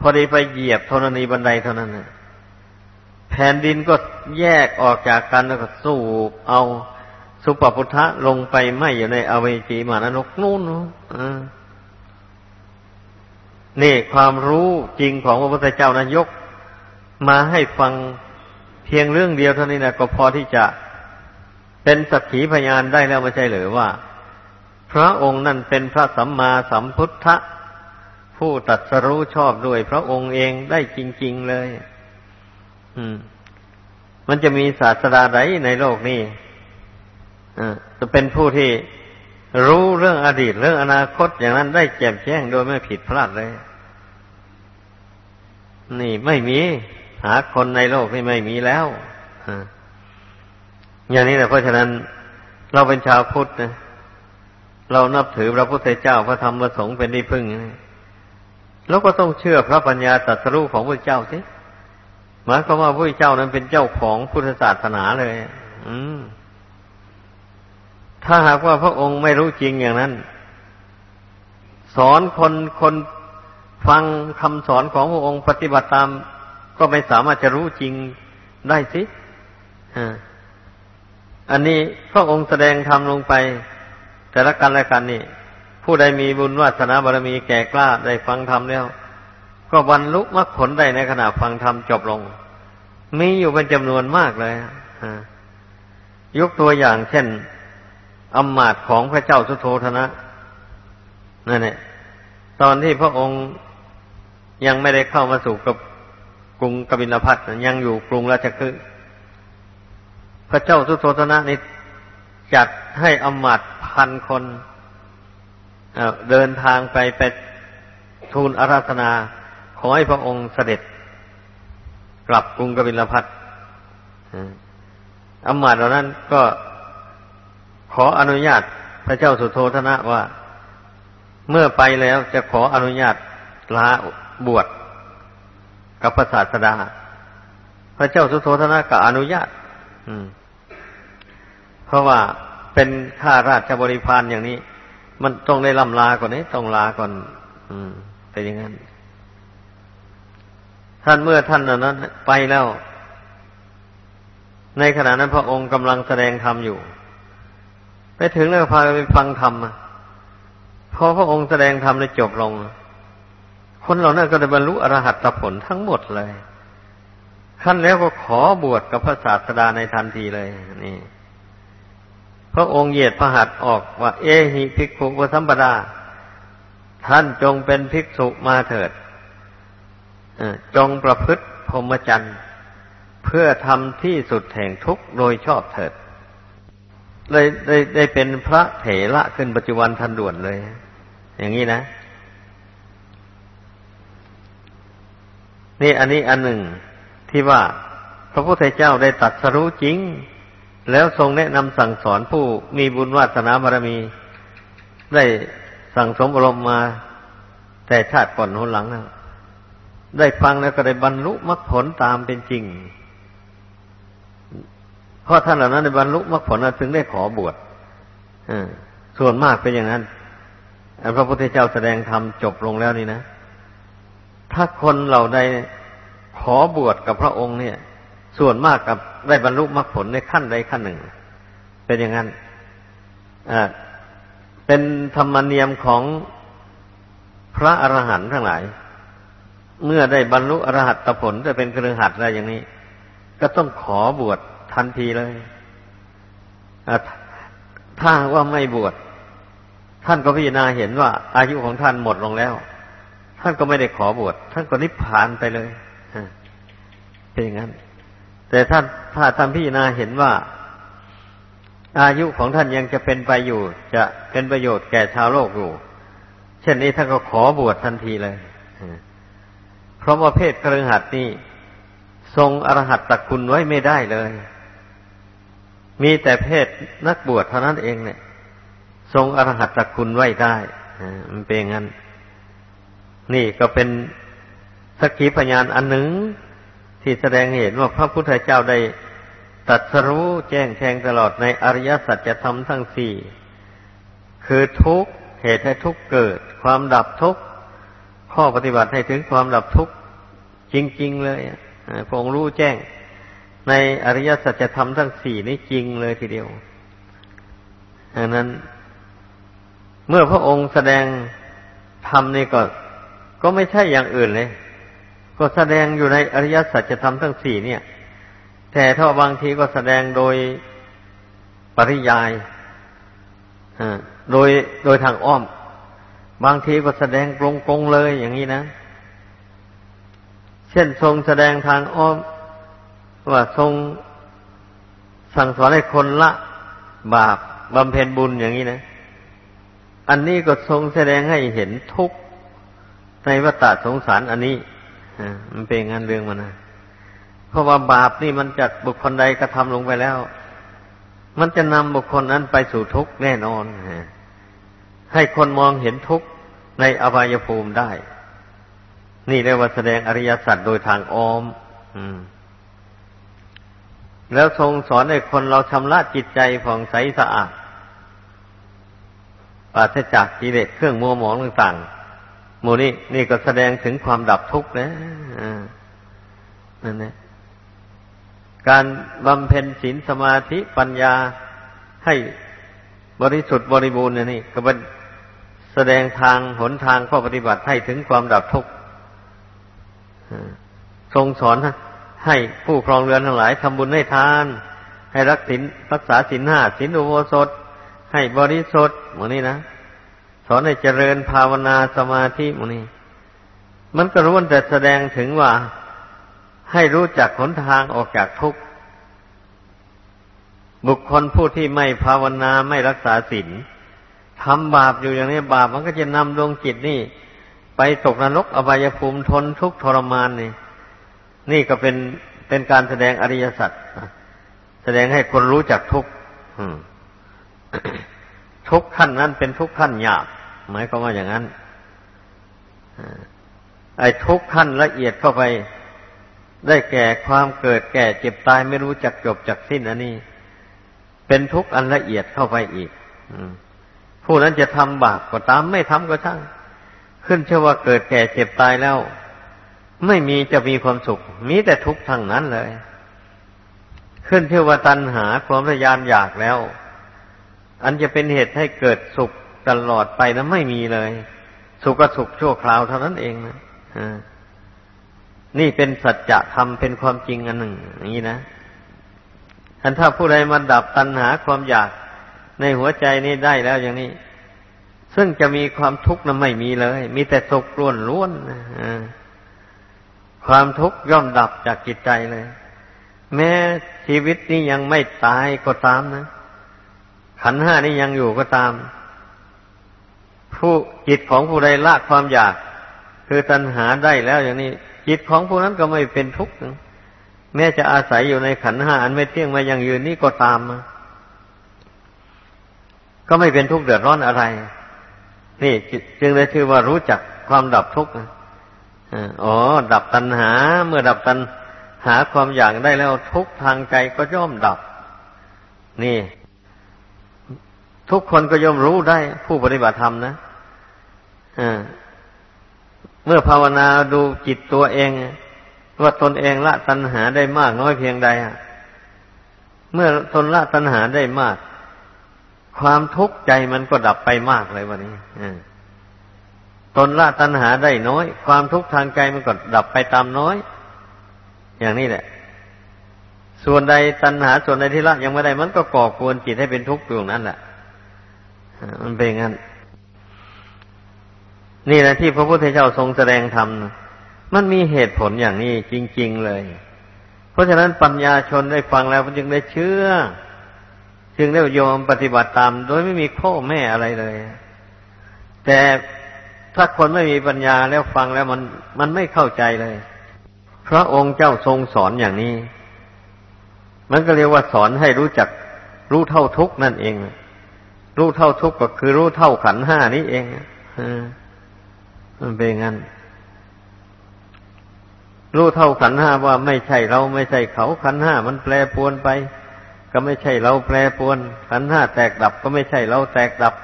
พอดีไปเหยียบธรณีบันไดเท่านั้นนะแผ่นดินก็แยกออกจากกันแล้วก็สูบเอาสุปพุทธะลงไปไม่อยู่ในอเวจีมานรกนู่นนี่ความรู้จริงของพระพุทธเจ้านะยก มาให้ฟังเพียงเรื่องเดียวเท่านี้นะก็พอที่จะเป็นสักขีพยานได้แล้วไม่ใช่หรือว่า พระองค์นั่นเป็นพระสัมมาสัมพุทธะผู้ตัดสรู้ชอบด้วยพระองค์เองได้จริง ๆเลย อืม มันจะมีศาสดาใดในโลกนี้จะเป็นผู้ที่รู้เรื่องอดีตเรื่องอนาคตอย่างนั้นได้แจ่มแจ้งโดยไม่ผิดพลาดเลย นี่ไม่มี หาคนในโลกนี่ไม่มีแล้ว อย่างนี้แหละเพราะฉะนั้น เราเป็นชาวพุทธนะ เรานับถือพระพุทธเจ้าพระธรรมพระสงฆ์เป็นที่พึ่งเราก็ต้องเชื่อพระปัญญาตรัสรู้ของพระเจ้าสิหมายความว่าพระเจ้านั้นเป็นเจ้าของพุทธศาสนาเลย อืม ถ้าหากว่าพระองค์ไม่รู้จริงอย่างนั้น สอนคนคนฟังคำสอนของพระองค์ปฏิบัติตาม ก็ไม่สามารถจะรู้จริงได้สิอันนี้พระองค์แสดงธรรมลงไป แต่ละกันและกันนี่ ผู้ใดมีบุญวาสนาบารมีแก่กล้าได้ฟังธรรมแล้ว ก็บรรลุมรรคผลได้ในขณะฟังธรรมจบลง มีอยู่เป็นจำนวนมากเลยยกตัวอย่างเช่นอำมาตย์ของพระเจ้าสุโธธนะนั่นแหละตอนที่พระองค์ยังไม่ได้เข้ามาสู่กับกรุงกบิลพัทยังอยู่กรุงราชคฤห์พระเจ้าสุโธธนะนี่ จัดให้อมาตย์พันคนเดินทางไปไปทูลอาราธนา ขอให้พระองค์เสด็จ กลับกรุงกบิลพัทอมาตย์เหล่านั้นก็ขออนุญาตพระเจ้าสุโธธนะว่า เมื่อไปแล้วจะขออนุญาตลาบวชกับพระศาสดา พระเจ้าสุโธธนะก็อนุญาต เพราะว่าเป็นข้าราชบริพารอย่างนี้ มันต้องได้ลำลาก่อนนี้ต้องลาก่อน อืมเป็นอย่างนั้น ท่านเมื่อท่านนั้นไปแล้ว ในขณะนั้นพระองค์กำลังแสดงธรรมอยู่ ไปถึงแล้วพาไปฟังธรรมพอพระองค์แสดงธรรมได้จบลง คนเหล่านั้นก็ได้บรรลุอรหัตผลทั้งหมดเลยขั้นแล้วก็ขอบวชกับพระศาสดาในทันทีเลย นี่ พระองค์เหยียดพระหัตถ์ออกว่า เอหิภิกขุปสัมปดา ท่านจงเป็นภิกษุมาเถิดจงประพฤติพรหมจรรย์เพื่อทำที่สุดแห่งทุกข์โดยชอบเถิดได้ได้ได้เป็นพระเถระขึ้นปัจจุบันทันด่วนเลย อย่างนี้นะ นี่อันนี้อันหนึ่งที่ว่าพระพุทธเจ้าได้ตัดสรู้จริง แล้วทรงแนะนำสั่งสอนผู้มีบุญวาสนาบารมี ได้สั่งสมอารมณ์มา แต่ชาติก่อนหนหลังนะได้ฟังแล้วก็ได้บรรลุมรรคผลตามเป็นจริง เพราะท่านเหล่านั้นในบรรลุมรรคผลถึงได้ขอบวชส่วนมากเป็นอย่างนั้นพระพุทธเจ้าแสดงธรรมจบลงแล้วนี่นะ ถ้าคนเหล่าใดขอบวชกับพระองค์เนี่ย ส่วนมากกับได้บรรลุมรรคผลในขั้นใดขั้นหนึ่ง เป็นอย่างนั้นเป็นธรรมเนียมของพระอรหันต์ทั้งหลาย เมื่อได้บรรลุอรหัตผลจะเป็นเครือขัดอะไรอย่างนี้ ก็ต้องขอบวชทันทีเลยถ้าว่าไม่บวชท่านก็พิจารณาเห็นว่า อายุของท่านหมดลงแล้ว ท่านก็ไม่ได้ขอบวชท่านก็นิพพานไปเลยเป็นอย่างนั้น แต่ถ้าถ้าท่านพี่นาเห็นว่า อายุของท่านยังจะเป็นไปอยู่ จะเป็นประโยชน์แก่ชาวโลกอยู่ เช่นนี้ท่านก็ขอบวชทันทีเลยเพราะว่าเพศครือหัดนี่ทรงอรหัตตคุณไว้ไม่ได้เลย มีแต่เพศนักบวชเท่านั้นเองเนี่ย ทรงอรหัตตคุณไว้ได้มันเป็นงั้น นี่ก็เป็นสักขีพยานอันหนึ่ง ที่แสดงเห็นว่าพระพุทธเจ้าได้ตัดสรู้แจ้งแทงตลอดในอริยสัจธรรมทั้งสี่คือทุกเหตุให้ทุกเกิด ความดับทุกข้อปฏิบัติให้ถึงความดับทุกจริง ๆ เลยพระองค์รู้แจ้ง ในอริยสัจธรรมทั้งสี่นี้จริงเลยทีเดียวดังนั้น เมื่อพระองค์แสดงธรรมนี่ก็ ก็ไม่ใช่อย่างอื่นเลย ก็แสดงอยู่ในอริยสัจธรรมทั้งสี่เนี่ย แต่ถ้าบางทีก็แสดงโดยปริยายโดยโดยทางอ้อม บางทีก็แสดงตรงๆเลยอย่างนี้นะ เช่นทรงแสดงทางอ้อม ว่าทรงสั่งสอนให้คนละบาปบำเพ็ญบุญอย่างนี้นะ อันนี้ก็ทรงแสดงให้เห็นทุกข์ในวัฏสงสารอันนี้ มันเป็นงานเรื่องมันนะเพราะว่าบาปนี่มันจากบุคคลใดกระทำลงไปแล้ว มันจะนำบุคคลนั้นไปสู่ทุกข์แน่นอนให้คนมองเห็นทุกข์ในอบายภูมิได้ นี่เรียกว่าแสดงอริยสัจโดยทางอ้อมแล้วทรงสอนให้คนเราชำระจิตใจผ่องใสสะอาดปราศจากกิเลสเครื่องมัวหมองต่างๆ มูนี่นี่ก็แสดงถึงความดับทุกข์นะนั่นแหละการบำเพ็ญศีลสมาธิปัญญาให้บริสุทธิ์บริบูรณ์นี่ ก็เป็นแสดงทางหนทางข้อปฏิบัติให้ถึงความดับทุกข์ทรงสอนให้ผู้ครองเรือนทั้งหลายทำบุญให้ทาน ให้รักศีลรักษาศีลห้าศีลอุโบสถ ให้บริสุทธิ์หมดนี้นะ สอนให้เจริญภาวนาสมาธิมนี้มันก็รู้แต่แสดงถึงว่าให้รู้จักหนทางออกจากทุกข์ บุคคลผู้ที่ไม่ภาวนาไม่รักษาศีลทำบาปอยู่อย่างนี้บาปมันก็จะนำดวงจิตนี่ ไปตกนรกอบายภูมิทนทุกข์ทรมานนี่ นี่ก็เป็นเป็นการแสดงอริยสัจแสดงให้คนรู้จักทุกข์ ทุกขั้นนั้นเป็นทุกขั้นหยาบหมายความว่าอย่างนั้นไอ้ทุกขั้นละเอียดเข้าไป ได้แก่ความเกิดแก่เจ็บตายไม่รู้จักจบจักสิ้นอันนี้ เป็นทุกอันละเอียดเข้าไปอีกผู้นั้นจะทำบาปก็ตามไม่ทำก็ช่าง ขึ้นเชื่อว่าเกิดแก่เจ็บตายแล้ว ไม่มีจะมีความสุข มีแต่ทุกข์ทั้งนั้นเลย ขึ้นเชื่อว่าตัณหาความพยายามอยากแล้ว อันจะเป็นเหตุให้เกิดสุขตลอดไปนะไม่มีเลย สุขก็สุขชั่วคราวเท่านั้นเองนะนี่เป็นสัจธรรมเป็นความจริงอันหนึ่ง อย่างนี้นะท่านถ้าผู้ใดมาดับตัณหาความอยากในหัวใจนี้ได้แล้วอย่างนี้ ซึ่งจะมีความทุกข์นั้นไม่มีเลย มีแต่สุขล้วนล้วนความทุกข์ย่อมดับจากจิตใจเลย แม้ชีวิตนี้ยังไม่ตายก็ตามนะ ขันห้านี้ยังอยู่ก็ตาม ผู้จิตของผู้ใดละความอยาก คือตัณหาได้แล้วอย่างนี้ จิตของผู้นั้นก็ไม่เป็นทุกข์แม้จะอาศัยอยู่ในขันห้าอันไม่เที่ยงมายังยืนนี่ก็ตามก็ไม่เป็นทุกข์เดือดร้อนอะไร นี่จึงได้ชื่อว่ารู้จักความดับทุกข์อ๋อ ดับตัณหา เมื่อดับตัณหาความอยากได้แล้วทุกทางใจก็ย่อมดับ นี่ ทุกคนก็ย่อมรู้ได้ผู้ปฏิบัติธรรมนะเมื่อภาวนาดูจิตตัวเอง ว่าตนเองละตัณหาได้มากน้อยเพียงใดเมื่อตนละตัณหาได้มาก ความทุกข์ใจมันก็ดับไปมากเลยวันนี้ตนละตัณหาได้น้อย ความทุกข์ทางใจมันก็ดับไปตามน้อย อย่างนี้แหละ ส่วนใดตัณหาส่วนใดที่ละยังไม่ได้มันก็ก่อกวนจิตให้เป็นทุกข์อยู่นั่นแหละ มันเป็นงั้น นี่แหละที่พระพุทธเจ้าทรงแสดงธรรมมันมีเหตุผลอย่างนี้จริง ๆเลย เพราะฉะนั้นปัญญาชนได้ฟังแล้วจึงได้เชื่อ จึงได้ยอมปฏิบัติตาม โดยไม่มีข้อแม่อะไรเลย แต่ถ้าคนไม่มีปัญญาแล้วฟังแล้วมันมันไม่เข้าใจเลย พระองค์เจ้าทรงสอนอย่างนี้ มันก็เรียกว่าสอนให้รู้จักรู้เท่าทุกนั่นเอง รู้เท่าทุกข์ก็คือรู้เท่าขันห้านี้เองมันเป็นงั้น รู้เท่าขันห้าว่าไม่ใช่เราไม่ใช่เขาขันห้ามันแปรปวนไป ก็ไม่ใช่เราแปรปวน ขันห้าแตกดับก็ไม่ใช่เราแตกดับ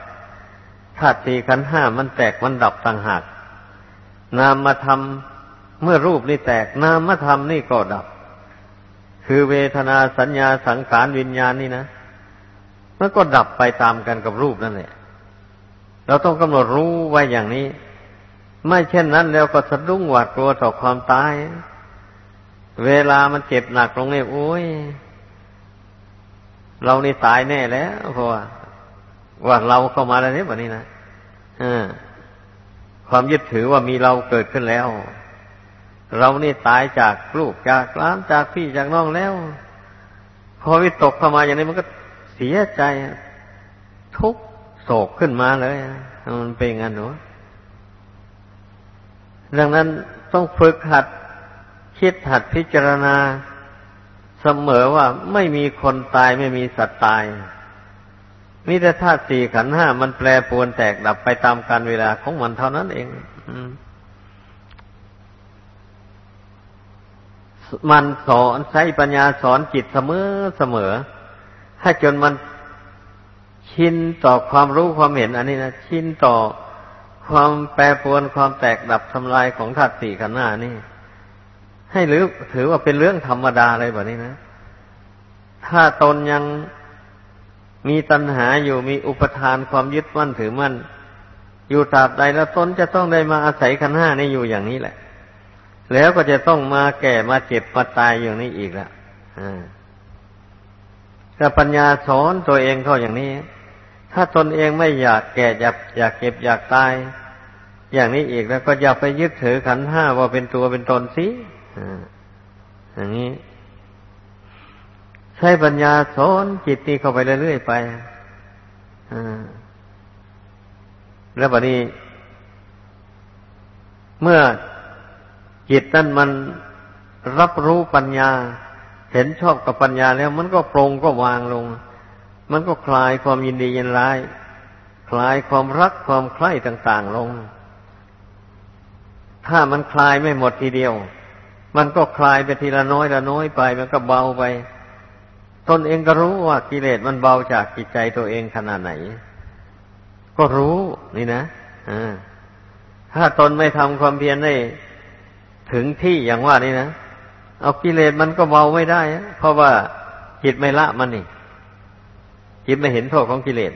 ธาตุสี่ขันห้ามันแตกมันดับต่างหาก นามมาทำเมื่อรูปนี่แตก นามมาทำนี่ก็ดับ คือเวทนาสัญญาสังขารวิญญาณนี่นะ มันก็ดับไปตามกันกับรูปนั่นแหละเราต้องกำหนดรู้ไว้อย่างนี้ ไม่เช่นนั้นแล้วก็สะดุ้งหวาดกลัวต่อความตาย เวลามันเจ็บหนักลงเนี่ยโอ้ยเรานี่ตายแน่แล้วเพราะว่าว่าเราเข้ามาแล้วเนี่ยแบบนี้นะอความยึดถือว่ามีเราเกิดขึ้นแล้ว เรานี่ตายจากลูกจากล้านจากพี่จากน้องแล้ว พอวิตกเข้ามาอย่างนี้มันก็ เสียใจทุกโศกขึ้นมาเลยมันเป็นงั้นหนูดังนั้นต้องฝึกหัดคิดหัดพิจารณาเสมอว่าไม่มีคนตายไม่มีสัตว์ตายมีแต่ธาตุสี่ขันห้ามันแปรปรวนแตกดับไปตามกาลเวลาของมันเท่านั้นเองมันสอนใช้ปัญญาสอนจิตเสมอเสมอ ให้จนมันชินต่อความรู้ความเห็น อันนี้นะชินต่อความแปรปรวนความแตกดับทำลายของธาตุสี่ขันธ์ห้านี่ ให้หรือถือว่าเป็นเรื่องธรรมดาเลยแบบนี้นะ ถ้าตนยังมีตัณหาอยู่มีอุปทานความยึดมั่นถือมั่น อยู่ตราบใดแล้วตนจะต้องได้มาอาศัยขันธ์ห้านี้อยู่อย่างนี้แหละ แล้วก็จะต้องมาแก่มาเจ็บมาตายอย่างนี้อีกล้วถ้า ปัญญาสอนตัวเองเข้าอย่างนี้ ถ้าตนเองไม่อยากแก่อยากอยากเก็บอยากตาย อย่างนี้อีกแล้วก็อย่าไปยึดถือขันห้าว่าเป็นตัวเป็นตนสิอย่างนี้ ใช้ปัญญาสอนจิตนี้เข้าไปเรื่อยๆไปแล้วบัดนี้ เมื่อจิตนั้นมันรับรู้ปัญญา เห็นชอบกับปัญญาแล้ว มันก็ปรงก็วางลง มันก็คลายความยินดียินร้าย คลายความรักความใคร่ต่างๆลง ถ้ามันคลายไม่หมดทีเดียว มันก็คลายไปทีละน้อยละน้อยไป มันก็เบาไป ตนเองก็รู้ว่ากิเลสมันเบาจากจิตใจตัวเองขนาดไหน ก็รู้นี่นะถ้าตนไม่ทำความเพียรได้ถึงที่อย่างว่านี่นะ เอากิเลสมันก็เบาไม่ได้ เพราะว่าจิตไม่ละมันนี่จิตไม่เห็นโทษของกิเลส